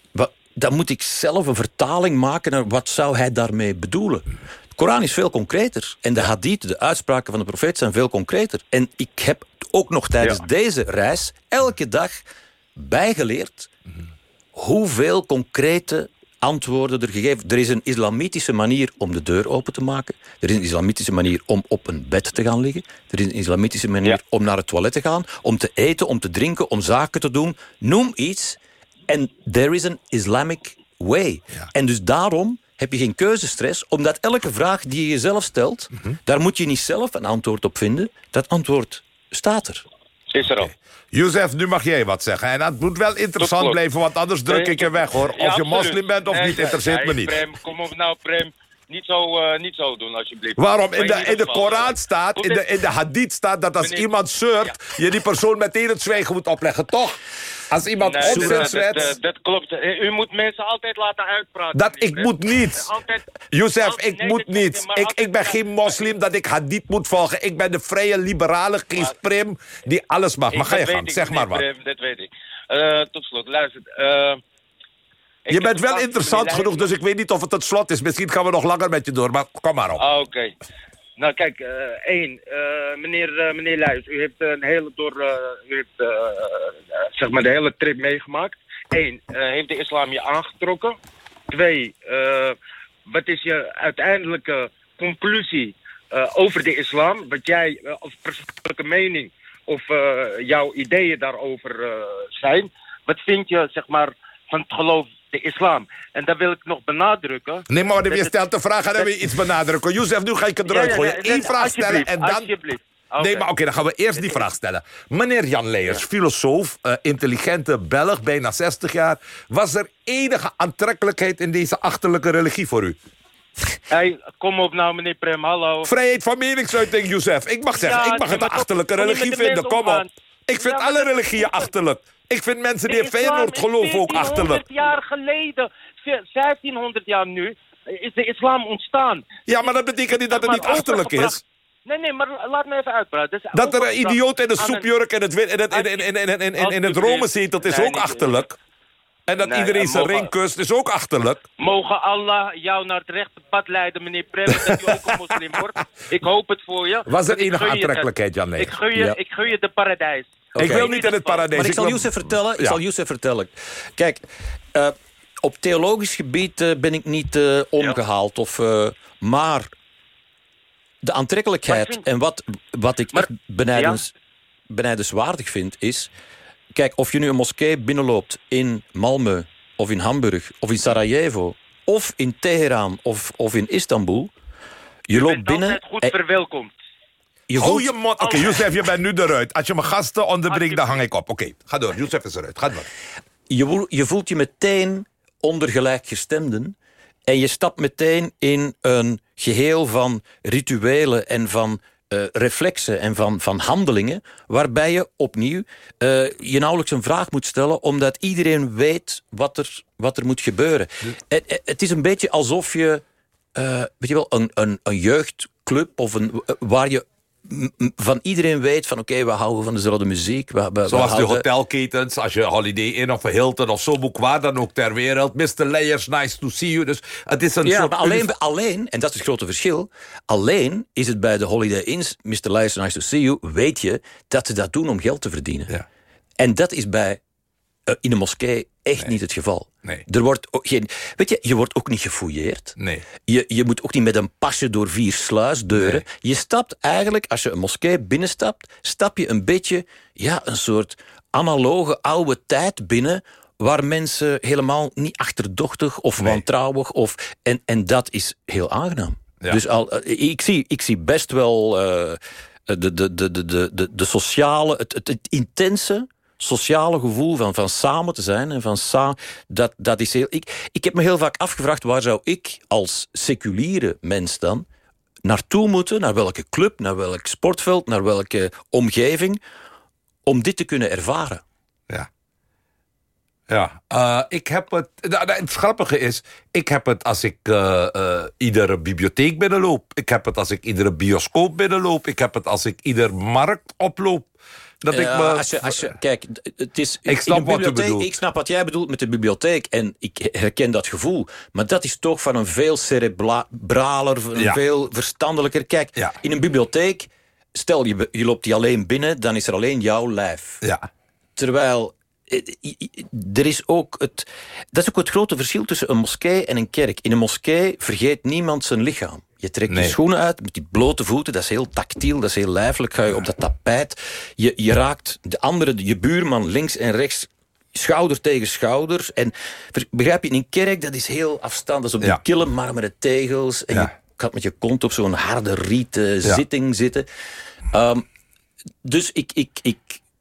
dan moet ik zelf een vertaling maken naar wat zou hij daarmee bedoelen. De Koran is veel concreter. En de hadith, de uitspraken van de profeet, zijn veel concreter. En ik heb ook nog tijdens Ja. deze reis elke dag bijgeleerd hoeveel concrete antwoorden er gegeven. Er is een islamitische manier om de deur open te maken. Er is een islamitische manier om op een bed te gaan liggen. Er is een islamitische manier Ja. om naar het toilet te gaan, om te eten, om te drinken, om zaken te doen. Noem iets. En there is an Islamic way. Ja. En dus daarom heb je geen keuzestress, omdat elke vraag die je jezelf stelt, daar moet je niet zelf een antwoord op vinden. Dat antwoord staat er. Is er al. Youssef, nu mag jij wat zeggen. En dat moet wel interessant blijven, want anders druk ik je weg, hoor. Of Ja, je moslim bent of Nee, niet, nee, interesseert me niet. Prem, kom op nou, Prem. Niet zo, eh, niet zo doen, alsjeblieft. Waarom? In de, in de Koran staat, in de, in de hadith staat dat als Meneer- iemand zeurt... je die persoon meteen het zwijgen moet opleggen, toch? Als iemand Nee, dat, dat, klopt. U moet mensen altijd laten uitpraten. Dat ik moet niet. Altijd, Youssef, altijd- ik nee, moet niet. Ik, altijd- ik ben geen moslim dat ik hadith moet volgen. Ik ben de vrije, liberale geest prim die alles mag. Maar ga je gang, zeg maar wat. dat weet ik. Eh, tot slot, luister. eh, Je bent wel interessant genoeg, dus ik weet niet of het het slot is. Misschien gaan we nog langer met je door, maar kom maar op. Ah, Oké. Nou, kijk, eh, één. eh, meneer, eh, meneer Luijs, u heeft een hele door, u heeft, zeg maar de hele trip meegemaakt. Eén, heeft de islam je aangetrokken? Twee, wat is je uiteindelijke conclusie over de islam? Wat jij, of persoonlijke mening, of jouw ideeën daarover zijn? Wat vind je, zeg maar, van het geloof de islam? En daar wil ik nog benadrukken. Nee, maar je Dat stelt de vraag, dan wil je iets benadrukken. Youssef, nu ga ik het eruit Ja, gooien. Eén vraag stellen en dan... alsjeblieft. Nee, maar oké, dan gaan we eerst die vraag stellen. Meneer Jan Leijers, filosoof, eh, intelligente Belg, bijna 60 jaar. Was er enige aantrekkelijkheid in deze achterlijke religie voor u? Hey, kom op nou, meneer Prem, hallo. Vrijheid van meningsuiting, Youssef. Ik mag zeggen, Ja, ik mag nee, het achterlijke religie vinden, kom op. Ik vind alle dat- religieën achterlijk. Ik vind mensen die in Feyenoord geloven ook 1400 achterlijk. jaar geleden, 1500 jaar nu, is de islam ontstaan. Ja, maar dat betekent niet dat het niet achterlijk is. Nee, nee, maar laat me even uitpraten. Dus Dat er een idioot in de soepjurk en het, en het, in, in, in, in, in, in, in het Rome zetelt is ook achterlijk. En dat Nee, iedereen en zijn mogen- ring kust is ook achterlijk. Mogen Allah jou naar het rechte pad leiden, meneer Prem, dat je ook een moslim wordt. [LAUGHS] Ik hoop het voor je. Was er enige aantrekkelijkheid, Jan Ik gun je, Ja. ik gun je de paradijs. Ik wil niet in het paradijs. Maar ik zal Youssef vertellen. Ik Ja. zal Youssef vertellen. Kijk, eh, op theologisch gebied eh, ben ik niet eh, omgehaald. Of, eh, maar de aantrekkelijkheid Maar ik vind- en wat, wat ik Maar- echt benijdens, benijdenswaardig vind is... Kijk, of je nu een moskee binnenloopt in Malmö of in Hamburg of in Sarajevo... of in Teheran of, of in Istanbul... Je, Je loopt bent binnen... altijd goed verwelkomd. je voelt- je mond. Oké, Oh. Youssef, je bent nu eruit. Als je mijn gasten onderbreekt, dan hang ik op. Oké, ga door. Youssef is eruit. Ga door. je, voel- je voelt je meteen onder gelijkgestemden. En je stapt meteen in een geheel van rituelen en van eh, reflexen en van, van handelingen... waarbij je opnieuw eh, je nauwelijks een vraag moet stellen... omdat iedereen weet wat er, wat er moet gebeuren. Het, het- het is een beetje alsof je, eh, weet je wel, een, een, een jeugdclub... of een, waar je van iedereen weet van... oké, we houden van dezelfde muziek. We, we, we Zoals de hotelketens, als je Holiday Inn of Hilton of zo boekt, waar dan ook ter wereld. Mr. Layers, nice to see you. Dus het is een Ja, soort... maar alleen, alleen, en dat is het grote verschil... alleen is het bij de Holiday Inns, Mr. Lies, nice to see you... weet je dat ze dat doen om geld te verdienen. Ja. En dat is bij, eh, in een moskee echt niet het geval. Nee. Er wordt ook geen, weet je, je wordt ook niet gefouilleerd. Nee. Je, je moet ook niet met een pasje door vier sluisdeuren. Je stapt eigenlijk, als je een moskee binnenstapt... stap je een beetje, ja, een soort analoge oude tijd binnen... waar mensen helemaal niet achterdochtig of wantrouwig... Of, en, en dat is heel aangenaam. Ja. Dus al, eh, ik, zie, ik zie best wel eh, de, de, de, de, de, de, de sociale, het, het, het intense sociale gevoel van, van samen te zijn. En van sa dat, dat is heel, ik, ik heb me heel vaak afgevraagd... waar zou ik als seculiere mens dan naartoe moeten? Naar welke club, naar welk sportveld, naar welke omgeving... om dit te kunnen ervaren? Ja. Ja, uh, ik heb het... Nou, het grappige is, ik heb het als ik uh, iedere bibliotheek binnenloop. Ik heb het als ik iedere bioscoop binnenloop. Ik heb het als ik ieder markt oploop. Dat ik me... als je, als je, kijk, het is, ik snap wat je bedoelt. Ik snap wat jij bedoelt met de bibliotheek. En ik herken dat gevoel. Maar dat is toch van een veel cerebraler, een veel verstandelijker. Kijk, in een bibliotheek, stel je, je loopt die alleen binnen... dan is er alleen jouw lijf. Ja, Terwijl eh, i- er is ook het. Dat is ook het grote verschil tussen een moskee en een kerk. In een moskee vergeet niemand zijn lichaam. Je trekt Nee. je schoenen uit met die blote voeten. Dat is heel tactiel, dat is heel lijfelijk. Ga je op dat tapijt. Je, je raakt de andere, je buurman links en rechts. Schouder tegen schouder. En begrijp je, in een kerk, dat is heel afstand. Dat is op Ja. die kille marmeren tegels. En Ja. je gaat met je kont op zo'n harde rieten Ja. zitting zitten. Ehm, dus ik, ik, ik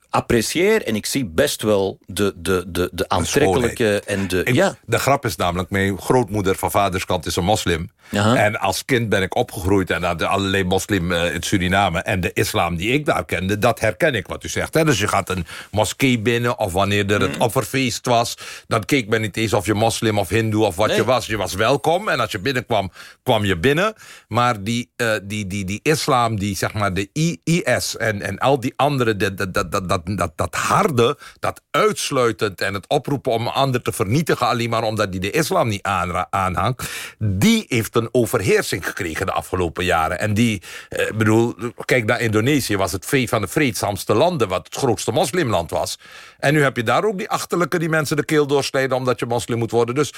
apprecieer en ik zie best wel de, de, de, de aantrekkelijke en de... Ik- ja, De grap is namelijk, mijn grootmoeder van vaderskant is een moslim. En als kind ben ik opgegroeid en had allerlei moslim eh, in Suriname. En de islam die ik daar kende, dat herken ik wat u zegt. Hè? Dus je gaat een moskee binnen of wanneer er het Mm. offerfeest was. Dan keek men niet eens of je moslim of hindoe of wat Nee. je was. Je was welkom en als je binnenkwam, kwam je binnen. Maar die, eh, die, die, die islam, die zeg maar de I- IS en, en al die andere, dat, dat, dat, dat, dat, harde, dat uitsluitend en het oproepen om een ander te vernietigen alleen maar omdat die de islam niet aanra- aanhangt, die heeft een overheersing gekregen de afgelopen jaren. En die, eh, bedoel, kijk naar Indonesië, was het vee van de vreedzaamste landen, wat het grootste moslimland was. En nu heb je daar ook die achterlijke die mensen de keel doorsnijden omdat je moslim moet worden. Dus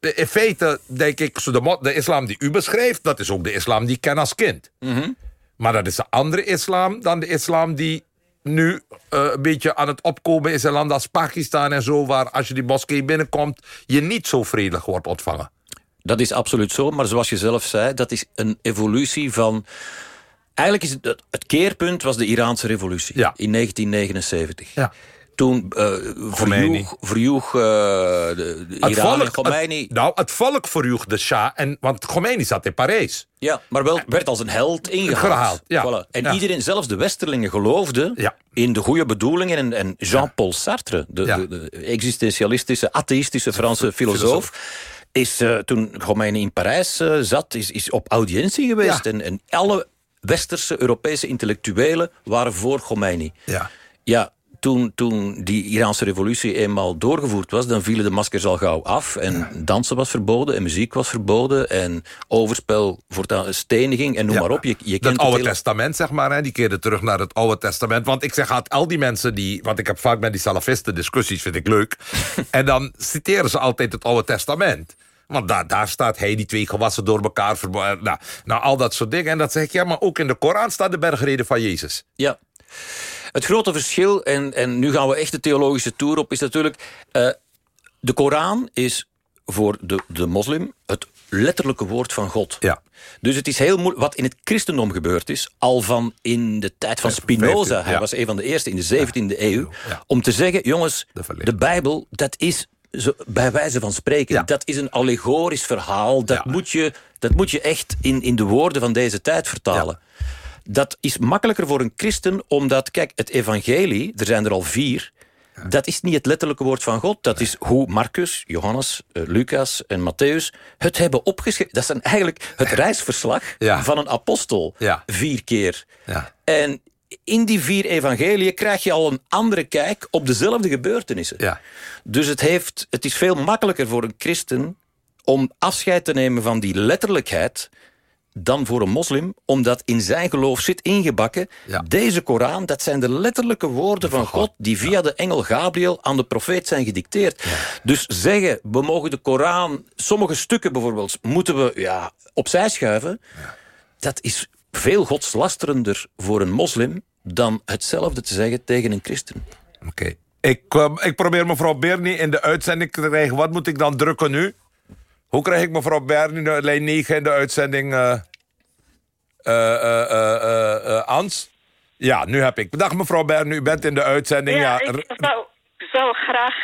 de- in feite denk ik, zo de, de islam die u beschrijft, dat is ook de islam die ik ken als kind. Maar dat is een andere islam dan de islam die nu eh, een beetje aan het opkomen is in landen als Pakistan en zo... waar als je die moskee binnenkomt, je niet zo vredelijk wordt ontvangen. dat is absoluut zo. Maar zoals je zelf zei, dat is een evolutie van... Eigenlijk is het, het- het keerpunt was de Iraanse revolutie Ja. in 1979. Ja. Toen Khomeini. verjoeg, verjoeg eh, de, de Iran en Khomeini... het- nou, het volk verjoeg de Shah, en, want Khomeini zat in Parijs. Ja, maar wel, werd als een held ingehaald. Gehaald, ja. Voilà. En Ja. iedereen, zelfs de Westerlingen, geloofde Ja. in de goede bedoelingen. En, en Jean-Paul Sartre, de, Ja. de, de existentialistische, atheïstische Franse filosoof... is eh, toen Khomeini in Parijs zat, is, is op audiëntie geweest. Ja. En, en alle westerse, Europese intellectuelen waren voor Khomeini. Ja. Ja, toen, toen die Iraanse revolutie eenmaal doorgevoerd was... dan vielen de maskers al gauw af. En dansen was verboden en muziek was verboden. En overspel, voortaan steniging en noem Ja. maar op. Je, je kent het Oude hele- Testament, zeg maar, hè, die keerde terug naar het Oude Testament. Want ik zeg altijd, al die mensen die... Want ik heb vaak met die salafisten discussies, vind ik leuk. [LAUGHS] en dan citeren ze altijd het Oude Testament. Want daar, daar staat hij die twee gewassen door elkaar verbonden. Nou, nou, al dat soort dingen. En dat zeg ik, ja, maar ook in de Koran staat de bergreden van Jezus. Ja. Het grote verschil, en, en nu gaan we echt de theologische toer op... is natuurlijk, eh, de Koran is voor de, de moslim het letterlijke woord van God. Ja. Dus het is heel moeilijk, wat in het christendom gebeurd is... al van in de tijd van Spinoza, hij ja. was een van de eerste in de 17e eeuw... Ja. om te zeggen, jongens, De Bijbel, dat is zo, bij wijze van spreken... Ja. dat is een allegorisch verhaal, dat, Ja. moet, je, dat moet je echt in, in de woorden van deze tijd vertalen. Dat is makkelijker voor een christen, omdat, kijk, het evangelie, er zijn er al vier... Dat is niet het letterlijke woord van God. Dat is hoe Marcus, Johannes, eh, Lucas en Matthäus het hebben opgeschreven. Dat is dan eigenlijk het [LAUGHS] reisverslag Ja. van een apostel. Ja. Vier keer. Ja. En in die vier evangeliën krijg je al een andere kijk op dezelfde gebeurtenissen. Ja. Dus het, heeft, het is veel makkelijker voor een christen om afscheid te nemen van die letterlijkheid dan voor een moslim, omdat in zijn geloof zit ingebakken... Ja. deze Koran, dat zijn de letterlijke woorden van God... die via de engel Gabriel aan de profeet zijn gedicteerd. Dus zeggen, we mogen de Koran... sommige stukken bijvoorbeeld, moeten we ja, opzij schuiven... dat is veel godslasterender voor een moslim... dan hetzelfde te zeggen tegen een christen. Oké. Ik, eh, ik probeer mevrouw Bernie in de uitzending te krijgen. Wat moet ik dan drukken nu? Hoe krijg ik mevrouw Bernie naar lijn 9 in de uitzending? eh eh eh eh eh, eh, Ans? Ja, nu heb ik. Dag mevrouw Bern, u bent in de uitzending. Ja, Ja, ik zou, zou graag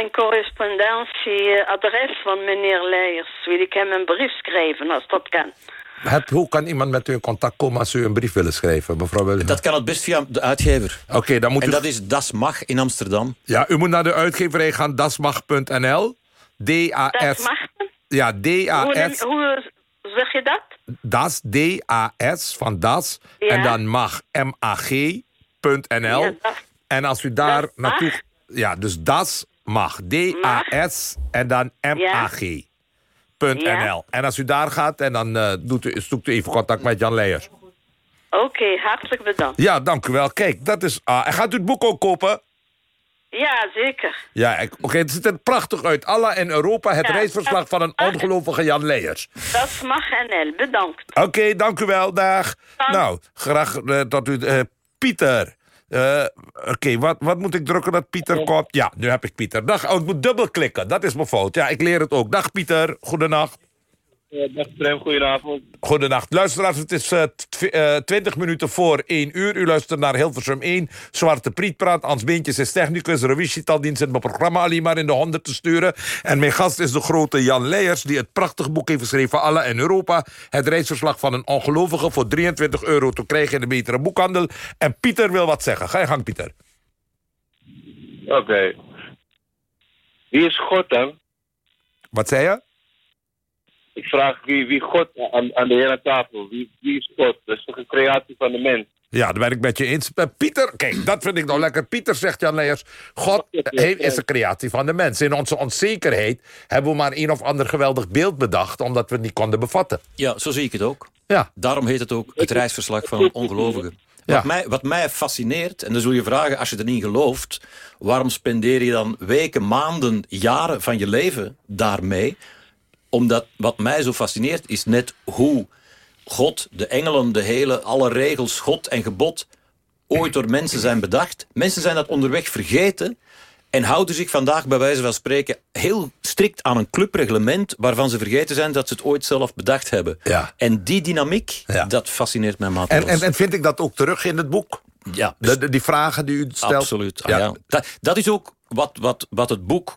een correspondentieadres van meneer Leijers. Wil ik hem een brief schrijven, als dat kan. het, hoe kan iemand met u in contact komen als u een brief willen schrijven, mevrouw Wilhelm? Dat kan het best via de uitgever. Oké, dan moet En u... dat is Das Mag in Amsterdam. Ja, u moet naar de uitgeverij gaan, dasmag.nl. D-A-S... Ja, Hoe, D-A-S... hoe zeg je dat? Das, D-A-S, van Das. Ja. En dan mag, M-A-G.nl. Ja, en als u daar naartoe... mag. Ja, dus Das mag. D-A-S en dan M-A-G. Punt Ja. NL. En als u daar gaat en dan eh, doet u, zoekt u even contact met Jan Leijers. Oké, hartelijk bedankt. Ja, dank u wel. Kijk, dat is... en gaat u het boek ook kopen? Ja, zeker. Ja, oké, het ziet er prachtig uit. Allah in Europa, het Ja, reisverslag van een mag. ongelovige Jan Leijers. Dat mag NL. Bedankt. Oké, dank u wel. Dag. Dag. Nou, graag eh, dat u... eh, Pieter. Eh, Oké, wat, wat moet ik drukken dat Pieter komt? Ja, nu heb ik Pieter. Dag, oh, ik moet dubbelklikken. Dat is mijn fout. Ja, ik leer het ook. Dag Pieter, goedenacht. Dag Prem, goedenavond. Goedenacht. Luisteraars, het is eh, tw- eh, 20 minuten voor 1 uur. U luistert naar Hilversum 1. Zwarte Priet praat. Ans Beentjes is technicus. Ravishi Taldien zit mijn programma alleen maar in de handen te sturen. En mijn gast is de grote Jan Leijers... die het prachtig boek heeft geschreven... Allah en Europa. Het reisverslag van een ongelovige... voor 23 euro te krijgen in de betere boekhandel. En Pieter wil wat zeggen. Ga je gang, Pieter. Oké. Wie is God dan? Wat zei je? Ik vraag wie, wie God aan, aan de heer aan tafel. Wie, wie is God? Dat is toch een creatie van de mens? Ja, daar ben ik met je eens. Eh, Pieter, kijk, dat vind ik nou lekker. Pieter zegt Jan Leijers, God is de creatie van de mens. In onze onzekerheid hebben we maar een of ander geweldig beeld bedacht... omdat we het niet konden bevatten. Ja, zo zie ik het ook. Ja, Daarom heet het ook het reisverslag van een ongelovige. Ja. Wat, mij, wat mij fascineert, en dan zul je vragen als je er niet gelooft... waarom spendeer je dan weken, maanden, jaren van je leven daarmee? Omdat wat mij zo fascineert is net hoe God, de engelen, de hele, alle regels, God en gebod... ooit door mensen zijn bedacht. Mensen zijn dat onderweg vergeten... En houden zich vandaag bij wijze van spreken heel strikt aan een clubreglement... waarvan ze vergeten zijn dat ze het ooit zelf bedacht hebben. Ja. En die dynamiek, Ja. dat fascineert mij en, mateloos. en, en vind ik dat ook terug in het boek? ja, De, de- die vragen die u stelt? absoluut. Ah, Ja. ja. Dat, dat is ook wat, wat, wat het boek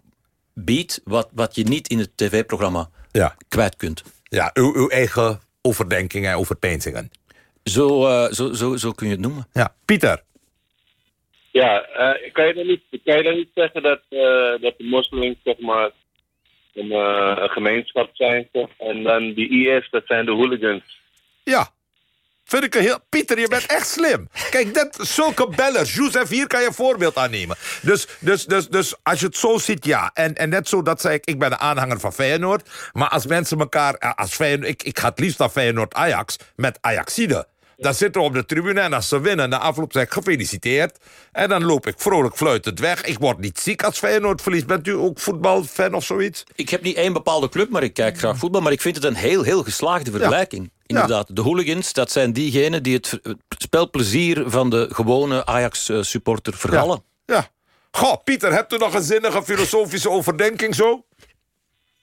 biedt... Wat, wat je niet in het tv-programma Ja, kwijt kunt. ja uw, uw eigen overdenkingen en overpeinzingen. Zo, eh, zo, zo, zo kun je het noemen. Ja, Pieter. Ja, eh, kan, je dan niet, kan je dan niet zeggen dat, eh, dat de moslims zeg maar een, eh, een gemeenschap zijn? toch? En dan die IS, dat zijn de hooligans. Ja. Vind ik heel... Pieter, je bent echt slim. Kijk, dat, zulke bellers. Jozef, hier kan je een voorbeeld aan nemen. Dus, dus, dus, dus als je het zo ziet, ja. En, en net zo, dat zei ik, ik ben een aanhanger van Feyenoord. Maar als mensen elkaar... eh, Als Feyenoord, ik, ik ga het liefst naar Feyenoord-Ajax met Ajaxide. Dan zitten we op de tribune en als ze winnen, na afloop zeg ik gefeliciteerd. En dan loop ik vrolijk fluitend weg. Ik word niet ziek als Feyenoord verliest. Bent u ook voetbalfan of zoiets? Ik heb niet één bepaalde club, maar ik kijk graag voetbal. Maar ik vind het een heel, heel geslaagde vergelijking. Inderdaad, de hooligans, dat zijn diegenen... die het, spelplezier van de gewone Ajax-supporter vergallen. Ja. Goh, Pieter, hebt u nog een zinnige filosofische overdenking zo?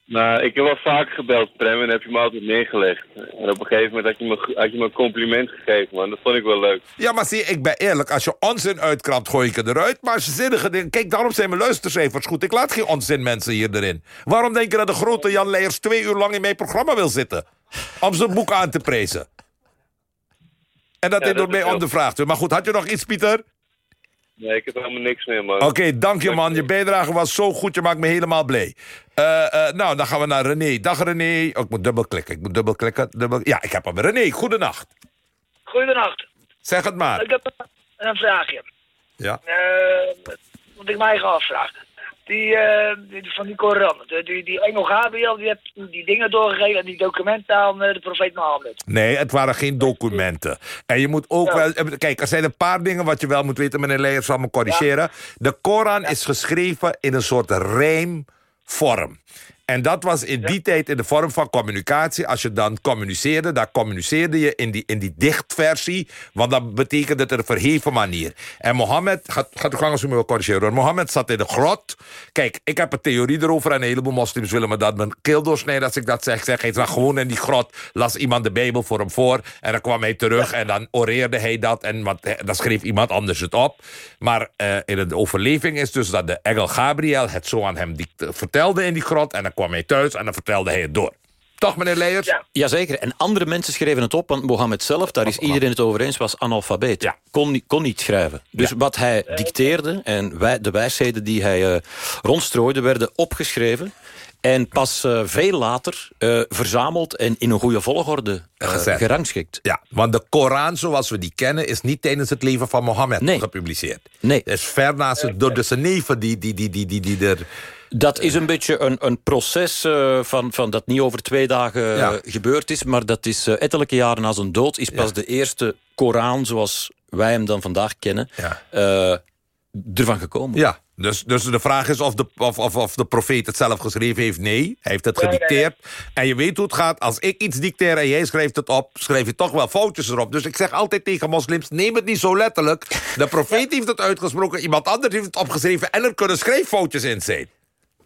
Nou, ik heb wel vaak gebeld, Prem, en heb je me altijd neergelegd. En op een gegeven moment had je me, had je me een compliment gegeven, man. Dat vond ik wel leuk. Ja, maar zie, ik ben eerlijk. Als je onzin uitkramt, gooi ik het eruit. Maar als je zinnige dingen... Kijk, daarom zijn mijn luistercijfers goed. Ik laat geen onzin mensen hier erin. Waarom denk je dat de grote Jan Leijers twee uur lang in mijn programma wil zitten? Om zijn boek aan te prezen. En dat Ja, dat door mij ondervraagd wordt. Maar goed, had je nog iets, Pieter? Nee, ik heb helemaal niks meer, man. Oké, dank je man. Je bijdrage was zo goed, je maakt me helemaal blij. Eh, eh, nou, dan gaan we naar René. Dag René. Oh, ik moet dubbelklikken. Ik moet dubbelklikken. Dubbel... Ja, ik heb hem. René, goedenacht. Goedenacht. Zeg het maar. Ik heb een vraagje. Ja. Eh wat ik mij ga afvragen. Die, eh, die- van die Koran, die, die engel Gabriel, die heeft die dingen doorgegeven en die documenten aan eh, de profeet Mohammed. Nee, het waren geen documenten. En je moet ook wel... Kijk, er zijn een paar dingen wat je wel moet weten. Meneer Leijers zal me corrigeren. De Koran is geschreven in een soort rijmvorm. En dat was in die tijd in de vorm van communicatie. Als je dan communiceerde, dan communiceerde je in die, in die dichtversie. Want dat betekende het een verheven manier. En Mohammed, gaat, gaat de gang als u me wil corrigeren. hoor. Mohammed zat in de grot. Kijk, ik heb een theorie erover. En een heleboel moslims willen me dat mijn keel doorsnijden als ik dat zeg. zeg hij zat gewoon in die grot, las iemand de Bijbel voor hem voor. En dan kwam hij terug en dan oreerde hij dat. En want, eh, dan schreef iemand anders het op. Maar eh, in de overleving is dus dat de engel Gabriel het zo aan hem vertelde in die grot. En dan kwam hij thuis en dan vertelde hij het door. Toch, meneer Leijers? Ja. Jazeker, en andere mensen schreven het op, want Mohammed zelf, daar is iedereen het over eens, was analfabeet. Ja. Kon, niet- kon niet schrijven. Dus Ja. wat hij dicteerde en wij, de wijsheden die hij eh, rondstrooide, werden opgeschreven. En pas eh, veel later eh, verzameld en in een goede volgorde eh, gerangschikt. Ja, want de Koran zoals we die kennen... is niet tijdens het leven van Mohammed Nee. gepubliceerd. Nee. Het is ver naast het, door de zijn neven die, die, die, die, die, die er... Dat is een beetje een, een proces eh, van, van dat niet over twee dagen eh, Ja. gebeurd is... maar dat is eh, ettelijke jaren na zijn dood... is pas Ja. de eerste Koran, zoals wij hem dan vandaag kennen... Ja. eh, ervan gekomen. Ja, dus, dus de vraag is of de, of, of, of de profeet het zelf geschreven heeft. Nee, hij heeft het gedicteerd. En je weet hoe het gaat. Als ik iets dicteer en jij schrijft het op... schrijf je toch wel foutjes erop. Dus ik zeg altijd tegen moslims... neem het niet zo letterlijk. De profeet heeft het uitgesproken. Iemand anders heeft het opgeschreven. En er kunnen schrijffoutjes in zijn.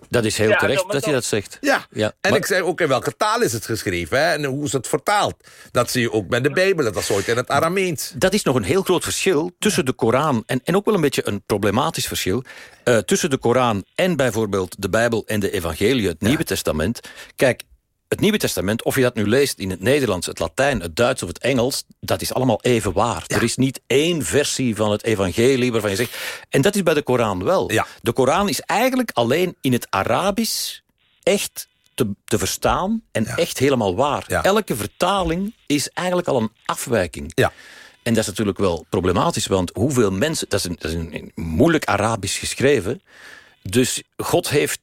Dat is heel Ja, terecht dat- dat je dat zegt. Ja, Ja, en maar- ik zei ook in welke taal is het geschreven hè? en hoe is het vertaald. Dat zie je ook bij de Bijbel, dat is ooit in het Arameens. Dat is nog een heel groot verschil tussen de Koran... en, en ook wel een beetje een problematisch verschil... eh, tussen de Koran en bijvoorbeeld de Bijbel en de Evangelie, het Nieuwe Testament. Kijk, het Nieuwe Testament, of je dat nu leest in het Nederlands, het Latijn, het Duits of het Engels... dat is allemaal even waar. Er is niet één versie van het Evangelie waarvan je zegt... en dat is bij de Koran wel. Ja. De Koran is eigenlijk alleen in het Arabisch echt te, te verstaan en echt helemaal waar. Elke vertaling is eigenlijk al een afwijking. Ja. En dat is natuurlijk wel problematisch, want hoeveel mensen... Dat is een, dat is een, een moeilijk Arabisch geschreven. Dus God heeft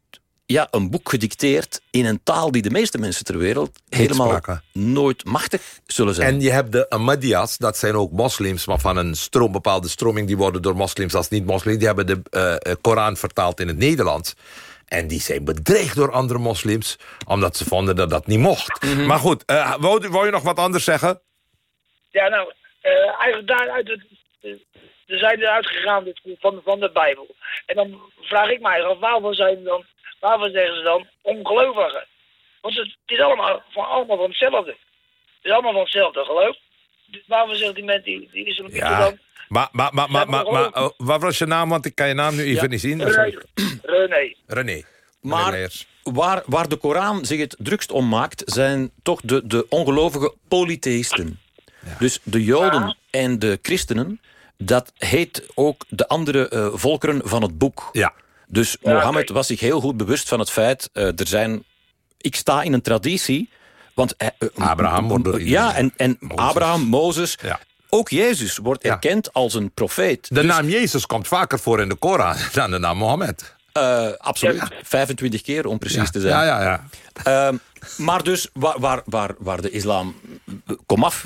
ja, een boek gedicteerd in een taal die de meeste mensen ter wereld helemaal nooit machtig zullen zijn. En je hebt de Ahmadiyya's, dat zijn ook moslims... maar van een stroom, bepaalde stroming, die worden door moslims als niet-moslims... die hebben de eh, eh, Koran vertaald in het Nederlands. En die zijn bedreigd door andere moslims... omdat ze vonden dat dat niet mocht. Maar goed, eh, wou, wou je nog wat anders zeggen? Ja, nou, eh, eigenlijk daaruit, het- er zijn eruit gegaan dit- van, van de Bijbel. En dan vraag ik mij af, waarvoor, zijn dan, waarvoor zeggen ze dan ongelovigen? Want het, is allemaal van, allemaal van hetzelfde. Het is allemaal van hetzelfde geloof. Dus waarvoor zeggen die mensen, die, die islamieten Ja, dan... maar, maar, maar, maar, maar, maar, oh, wat was je naam? Want ik kan je naam nu even Ja. niet zien. René. René. Maar waar, waar de Koran zich het drukst om maakt... zijn toch de, de ongelovige polytheïsten. Dus de Joden en de christenen... dat heet ook de andere eh, volkeren van het boek. Ja. Dus Ja, Mohammed was zich heel goed bewust van het feit... eh, er zijn, ik sta in een traditie... Want, eh, eh, Abraham wordt door iedereen- Ja, en, en. Abraham, Mozes... Ja. Ook Jezus wordt Ja. erkend als een profeet. De naam Jezus komt vaker voor in de Koran [LAUGHS] dan de naam Mohammed. Absoluut. 25 keer om precies te zijn. Ja, ja, ja. Maar dus waar, waar, waar, waar de islam komaf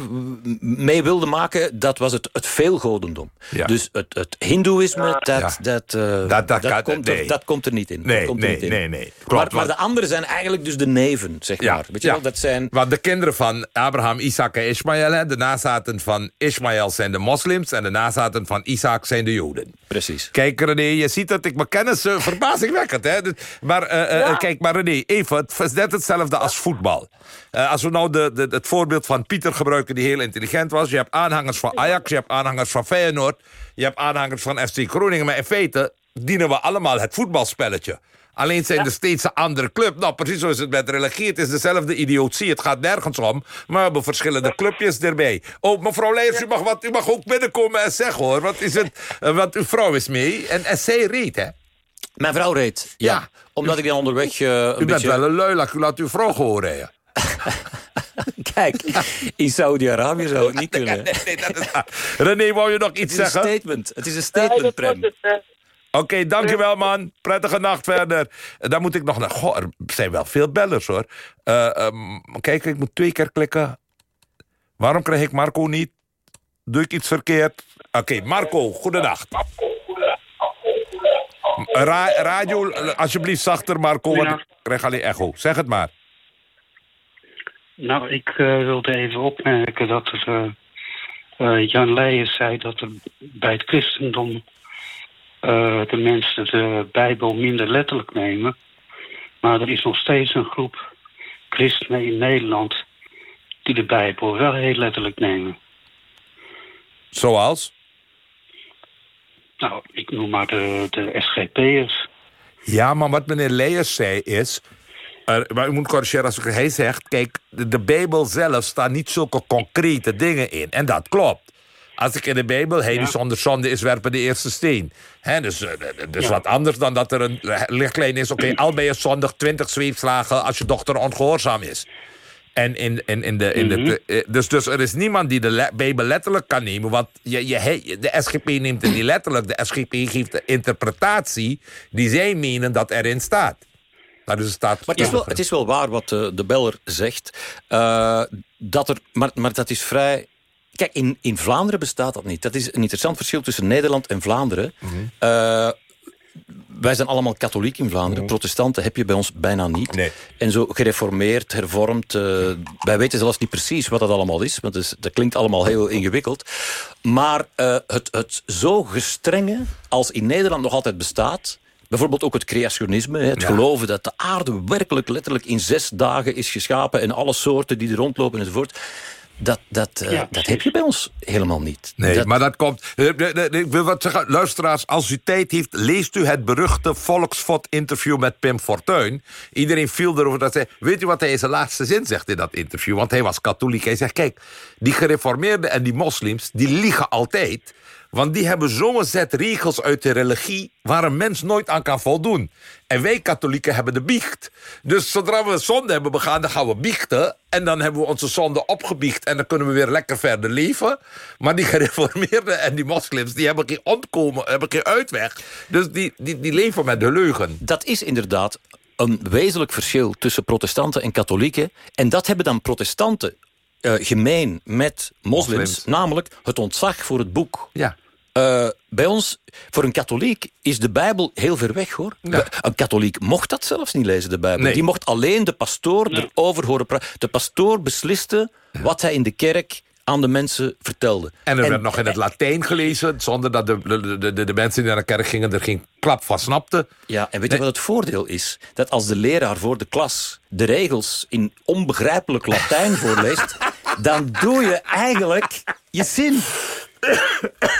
mee wilde maken... dat was het, het veelgodendom. Ja. Dus het, het hindoeïsme, dat, Ja. dat, eh, Dat- dat kan- komt nee. er, dat komt er niet in. Nee, dat komt er nee, niet in. nee, nee. Klopt, maar, maar de anderen zijn eigenlijk dus de neven, zeg Ja, maar. Weet je ja. wel, dat zijn... Want de kinderen van Abraham, Isaac en Ismaël... hè, de nazaten van Ismaël zijn de moslims... en de nazaten van Isaac zijn de joden. Precies. Kijk René, je ziet dat ik mijn kennis uh, verbazingwekkend. Hè? Dus- Maar eh, eh, kijk, maar René, even, het is net hetzelfde als voetbal. Eh, als we nou de, de, het voorbeeld van Pieter gebruiken die heel intelligent was... je hebt aanhangers van Ajax, je hebt aanhangers van Feyenoord... je hebt aanhangers van FC Groningen... maar in feite dienen we allemaal het voetbalspelletje. Alleen zijn er steeds een andere club. Nou, precies zoals het met religie. Het is dezelfde idiotie. Het gaat nergens om. Maar we hebben verschillende clubjes erbij. Oh, mevrouw Leijers, u, mag wat, u mag ook binnenkomen en zeggen hoor. Wat is het? Eh, want uw vrouw is mee. En, en zij reed, hè? Mijn vrouw reed, ja. Ja. Omdat ik dan onderweg eh, een U bent beetje... wel een luilak. U laat uw vrouw gewoon rijden. [LAUGHS] Kijk, in Saudi-Arabië zou het niet [LAUGHS] kunnen. Nee, nee, dat is waar. René, wou je nog iets Het is een zeggen? statement. Het is een Nee, statement, Prem. het, eh. Oké, dankjewel man. Prettige nacht verder. Dan moet ik nog naar... Goh, er zijn wel veel bellers hoor. Eh, ehm, kijk, ik moet twee keer klikken. Waarom krijg ik Marco niet? Doe ik iets verkeerd? Oké, Marco, goedenacht. Ra radio, alsjeblieft zachter Marco. Want ik krijg alleen echo. Zeg het maar. Nou, ik eh, wilde even opmerken dat er, eh, eh, Jan Leijers zei dat er bij het christendom de mensen de Bijbel minder letterlijk nemen. Maar er is nog steeds een groep christenen in Nederland die de Bijbel wel heel letterlijk nemen. Zoals? Nou, ik noem maar de, de SGP'ers. Ja, maar wat meneer Leijers zei is... maar u moet corrigeren als ik... Hij zegt, kijk, de, de Bijbel zelf staan niet zulke concrete dingen in. En dat klopt. Als ik in de Bijbel, hij die zonder zonde is, werpen de eerste steen. Dus Ja. wat anders dan dat er een lichtlijn is. Oké, al ben je zondig, twintig zweepslagen als je dochter ongehoorzaam is. En in, in, in de, in Mhm. de, eh, dus, dus er is niemand die de le- Bijbel letterlijk kan nemen. Want je, je, de SGP neemt het niet letterlijk. De SGP geeft de interpretatie die zij menen dat erin staat. Dat is een staat Maar het is wel, het is wel waar wat eh, de beller zegt. eh, dat er, maar, maar dat is vrij... Kijk, in, in Vlaanderen bestaat dat niet. Dat is een interessant verschil tussen Nederland en Vlaanderen. Eh, wij zijn allemaal katholiek in Vlaanderen. Protestanten heb je bij ons bijna niet. Nee. En zo gereformeerd, hervormd. eh, wij weten zelfs niet precies wat dat allemaal is. Want dat, is- dat klinkt allemaal heel ingewikkeld. Maar eh, het, het zo gestrenge als in Nederland nog altijd bestaat... Bijvoorbeeld ook het creationisme. Het Ja. geloven dat de aarde werkelijk letterlijk in zes dagen is geschapen... en alle soorten die er rondlopen enzovoort. Dat, dat, eh, Ja, dat heb je bij ons helemaal niet. Nee, Dat- maar dat komt... eh, Ik wil wat zeggen, luisteraars, als u tijd heeft... leest u het beruchte Volksfot-interview met Pim Fortuyn. Iedereen viel erover dat hij... Weet u wat hij in zijn laatste zin zegt in dat interview? Want hij was katholiek. Hij zegt, kijk, die gereformeerden en die moslims... die liegen altijd... Want die hebben zo'n set regels uit de religie... waar een mens nooit aan kan voldoen. En wij katholieken hebben de biecht. Dus zodra we zonde hebben begaan, dan gaan we biechten. En dan hebben we onze zonde opgebiecht. En dan kunnen we weer lekker verder leven. Maar die gereformeerden en die moslims... die hebben geen ontkomen, hebben geen uitweg. Dus die, die, die leven met de leugen. Dat is inderdaad een wezenlijk verschil tussen protestanten en katholieken. En dat hebben dan protestanten eh, gemeen met moslims, Moslims. Namelijk het ontzag voor het boek. Ja. Eh, bij ons, voor een katholiek, is de Bijbel heel ver weg, hoor. Een katholiek mocht dat zelfs niet lezen, de Bijbel. Nee. Die mocht alleen de pastoor erover horen praten. De pastoor besliste wat hij in de kerk aan de mensen vertelde. En er werd nog in het Latijn gelezen... zonder dat de, de, de, de, de mensen die naar de kerk gingen... er geen klap van snapten. Ja, en weet je wat het voordeel is? Dat als de leraar voor de klas de regels in onbegrijpelijk Latijn [LAUGHS] voorleest... dan doe je eigenlijk je zin.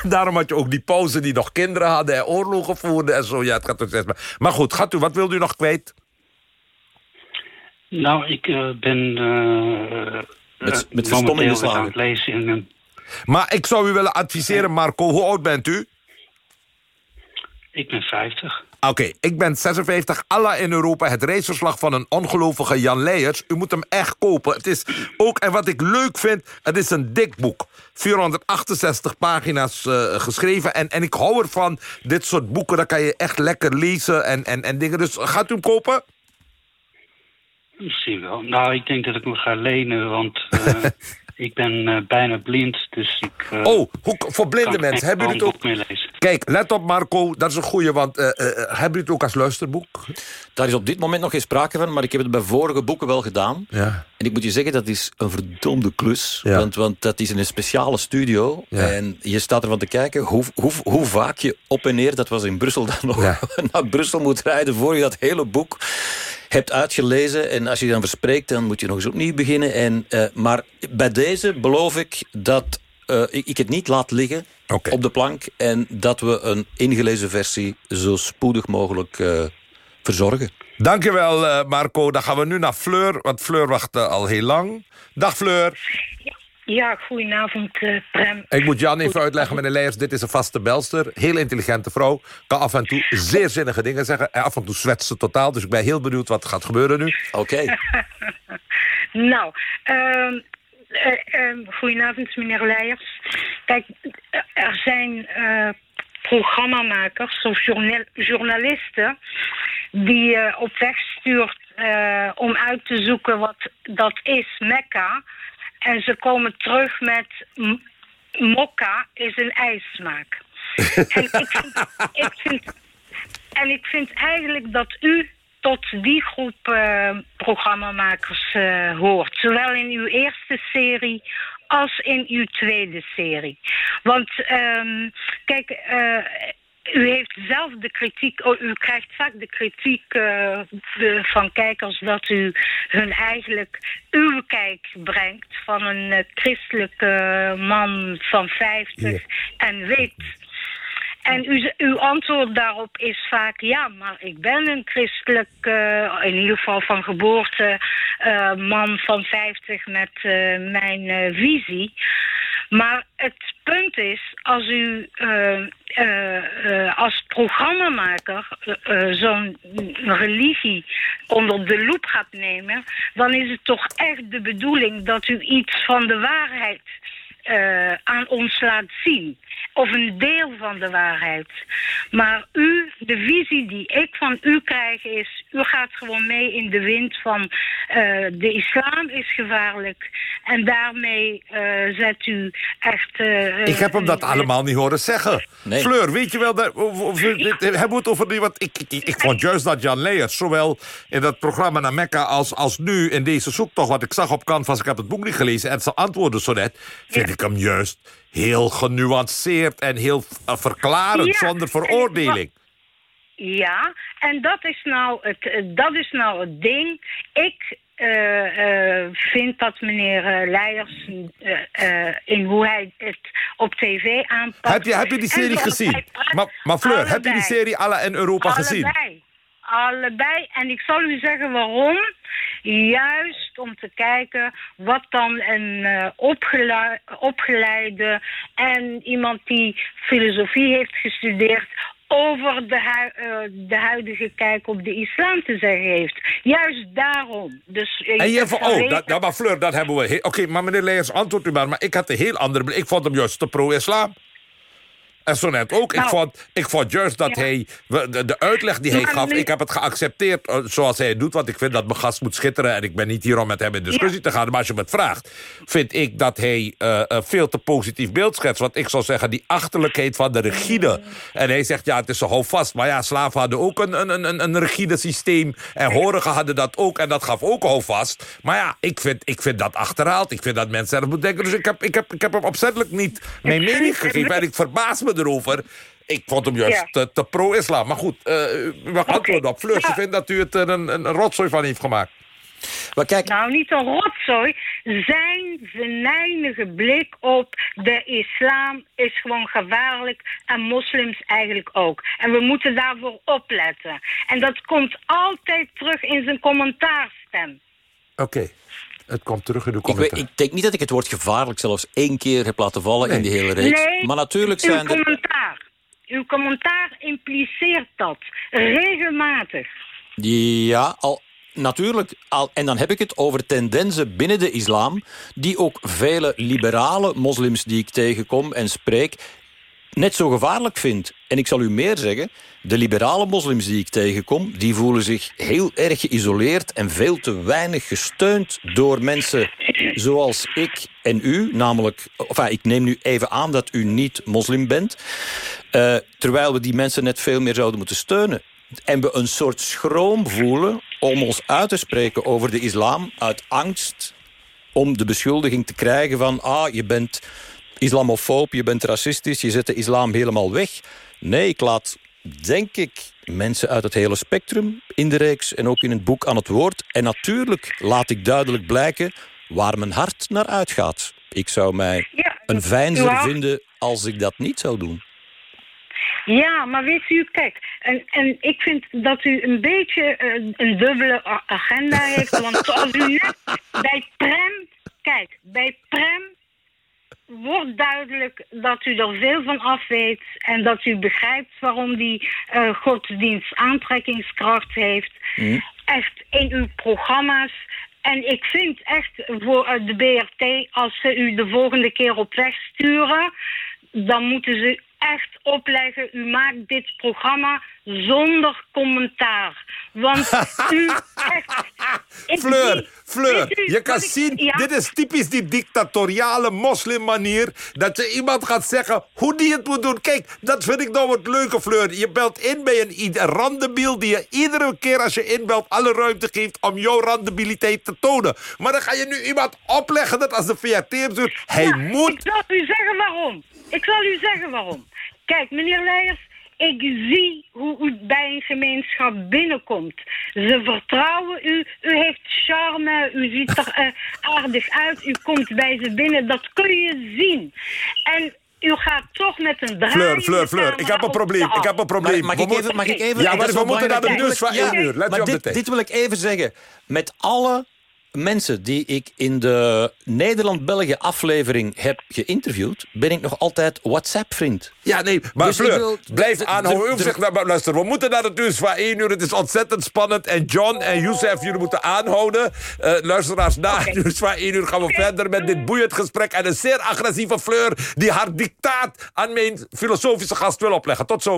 Daarom had je ook die pauze die nog kinderen hadden... en oorlogen voerden en zo. Ja, het gaat toch steeds maar. Maar goed, gaat u, wat wilt u nog kwijt? Nou, ik eh, ben eh Met- eh, met verstomming aan het lezen in een... Maar ik zou u willen adviseren, Marco. Hoe oud bent u? Ik ben 50. Oké, ik ben 56. Allah in Europa, het reisverslag van een ongelovige Jan Leijers. U moet hem echt kopen. Het is ook, en wat ik leuk vind, het is een dik boek. 468 pagina's eh, geschreven. En, en ik hou ervan, dit soort boeken, daar kan je echt lekker lezen en, en, en dingen. Dus gaat u hem kopen? Misschien wel. Nou, ik denk dat ik me ga lenen, want [LAUGHS] eh, ik ben eh, bijna blind. Dus ik. eh, Oh, hoe, voor blinde mensen, hebben jullie het ook... boek mee lezen. Kijk, let op Marco, dat is een goeie, want eh, eh, hebben jullie het ook als luisterboek? Daar is op dit moment nog geen sprake van, maar ik heb het bij vorige boeken wel gedaan. Ja. En ik moet je zeggen, dat is een verdomde klus. Ja. Want, want dat is in een speciale studio. Ja. En je staat ervan te kijken hoe, hoe, hoe vaak je op en neer... dat was in Brussel dan nog, Ja. [LAUGHS] naar Brussel moet rijden... voor je dat hele boek hebt uitgelezen. En als je dan verspreekt, dan moet je nog eens opnieuw beginnen. En, eh, maar bij deze beloof ik dat eh, ik, ik het niet laat liggen op de plank... en dat we een ingelezen versie zo spoedig mogelijk eh, verzorgen. Dankjewel eh Marco, dan gaan we nu naar Fleur, want Fleur wacht al heel lang. Dag Fleur. Ja, goedenavond, eh Prem. Ik moet Jan even uitleggen, meneer Leijers. Dit is een vaste belster. Heel intelligente vrouw. Kan af en toe zeer zinnige dingen zeggen. En af en toe zwetst ze totaal. Dus ik ben heel benieuwd wat er gaat gebeuren nu. Oké. [LAUGHS] Nou, ehm eh, ehm, goedenavond, meneer Leijers. Kijk, eh, er zijn eh, programmamakers of journal- journalisten die je op weg stuurt eh, om uit te zoeken wat dat is, Mekka. En ze komen terug met mokka is een ijsmaak. [LAUGHS] en, ik vind, ik vind, en ik vind eigenlijk dat u tot die groep uh, programmamakers uh, hoort. Zowel in uw eerste serie als in uw tweede serie. Want um, kijk, uh, u heeft zelf de kritiek, oh, u krijgt vaak de kritiek uh, de, van kijkers dat u hun eigenlijk uw kijk brengt van een uh, christelijke man van 50 ja. en weet. En u, uw antwoord daarop is vaak ja, maar ik ben een christelijk, uh, in ieder geval van geboorte, man van 50 met mijn visie. Maar het punt is, als u als programmamaker zo'n religie onder de loep gaat nemen... dan is het toch echt de bedoeling dat u iets van de waarheid aan ons laat zien of een deel van de waarheid. Maar u, de visie die ik van u krijg is... u gaat gewoon mee in de wind van uh, de islam is gevaarlijk. En daarmee uh, zet u echt... Uh, ik heb hem dat allemaal niet horen zeggen. Nee. Fleur, weet je wel... Dat, of, of, ja. Hebben we het over die... Want ik, ik, ik vond juist dat Jan Leijers... zowel in dat programma naar Mekka als, als nu in deze zoektocht... wat ik zag op Canvas, ik heb het boek niet gelezen... en ze antwoorden zo net... vind ja. ik hem juist heel genuanceerd en heel verklarend, ja, zonder veroordeling. Ja, en dat is nou het, dat is nou het ding. Ik uh, uh, vind dat meneer uh, Leijers in hoe hij het op tv aanpakt... Heb je, heb je die serie gezien? Maar, maar Fleur, allebei. heb je die serie Alla in Europa allebei. gezien? Allebei. En ik zal u zeggen waarom. Juist om te kijken wat dan een uh, opgeleide, opgeleide en iemand die filosofie heeft gestudeerd over de, hu uh, de huidige kijk op de islam te zeggen heeft. Juist daarom. Dus, en je van, oh, dat, maar Fleur, dat hebben we... Oké, okay, maar meneer Leijers, antwoord u maar. Maar ik had een heel andere... Ik vond hem juist te pro-islam. En zo net ook. Nou, ik, vond, ik vond juist dat ja. hij... De, de, uitleg die hij maar gaf, nu... ik heb het geaccepteerd uh, zoals hij het doet. Want ik vind dat mijn gast moet schitteren. En ik ben niet hier om met hem in discussie ja. te gaan. Maar als je me het vraagt, vind ik dat hij uh, uh, veel te positief beeld schetst. Want ik zou zeggen, die achterlijkheid van de rigide. En hij zegt, ja, het is zo houvast. Maar ja, slaven hadden ook een, een, een, een rigide systeem. En horigen hadden dat ook. En dat gaf ook houvast. Maar ja, ik vind, ik vind dat achterhaald. Ik vind dat mensen zelf moeten denken. Dus ik heb, ik heb, ik heb hem opzettelijk niet mijn mening gegeven. En ik verbaas me erover. Ik vond hem juist ja. te, te pro-islam. Maar goed, uh, u mag okay. antwoorden op. Fleur, ja. vindt dat u het er een, een rotzooi van heeft gemaakt. Maar kijk... Nou, niet een rotzooi. Zijn venijnige blik op de islam is gewoon gevaarlijk. En moslims eigenlijk ook. En we moeten daarvoor opletten. En dat komt altijd terug in zijn commentaarstem. Oké. Okay. Het komt terug in de commentaar. Ik, ik, denk niet dat ik het woord gevaarlijk zelfs één keer heb laten vallen nee. in die hele reeks. Nee, maar natuurlijk zijn uw commentaar. Uw commentaar impliceert dat. Regelmatig. Ja, al, natuurlijk, al, en dan heb ik het over tendensen binnen de islam... die ook vele liberale moslims die ik tegenkom en spreek... net zo gevaarlijk vind. En ik zal u meer zeggen, de liberale moslims die ik tegenkom... die voelen zich heel erg geïsoleerd en veel te weinig gesteund... door mensen zoals ik en u. Namelijk, enfin, ik neem nu even aan dat u niet moslim bent. Uh, terwijl we die mensen net veel meer zouden moeten steunen. En we een soort schroom voelen om ons uit te spreken over de islam... uit angst om de beschuldiging te krijgen van... ah, je bent islamofoob, je bent racistisch, je zet de islam helemaal weg... Nee, ik laat, denk ik, mensen uit het hele spectrum in de reeks... en ook in het boek aan het woord. En natuurlijk laat ik duidelijk blijken waar mijn hart naar uitgaat. Ik zou mij ja, een veinzer ja. vinden als ik dat niet zou doen. Ja, maar weet u, kijk, en, en ik vind dat u een beetje uh, een dubbele agenda heeft. want als u net [LAUGHS] bij Prem, kijk, bij Prem wordt duidelijk dat u er veel van af weet... en dat u begrijpt waarom die uh, godsdienst aantrekkingskracht heeft. Mm. Echt in uw programma's. En ik vind echt voor uh, de BRT, als ze u de volgende keer op weg sturen... dan moeten ze echt opleggen. U maakt dit programma zonder commentaar. Want [LAUGHS] u echt... Fleur, Fleur, weet u je kan ik- zien, ja? dit is typisch die dictatoriale moslimmanier. Dat je iemand gaat zeggen hoe die het moet doen. Kijk, dat vind ik nou het leuke, Fleur. Je belt in bij een randebiel die je iedere keer als je inbelt alle ruimte geeft om jouw randebiliteit te tonen. Maar dan ga je nu iemand opleggen dat als de VRT doet, hij Ja, moet... Ik zal u zeggen waarom. Ik zal u zeggen waarom. Kijk, meneer Leijers, ik zie hoe u bij een gemeenschap binnenkomt. Ze vertrouwen u, u heeft charme, u ziet er eh, aardig uit, u komt bij ze binnen, dat kun je zien. En u gaat toch met een draai. Fleur, Fleur, Fleur, ik heb een probleem. Ik heb een probleem. Mag ik even, mag ik even Ja, maar we moeten naar de nieuws van Ja, één uur. Let maar je op de tijd. dit wil ik even zeggen. Met alle mensen die ik in de Nederland-België aflevering heb geïnterviewd... ben ik nog altijd WhatsApp-vriend. Ja, nee, maar Dus ik Fleur, wil- blijf de- aanhouden. nou, maar luister, we moeten naar het nieuws van één uur. Het is ontzettend spannend. En John en Youssef, jullie moeten aanhouden. Eh, luisteraars, na het nieuws van één uur gaan we verder met dit boeiend gesprek. En een zeer agressieve Fleur die haar dictaat aan mijn filosofische gast wil opleggen. Tot zo.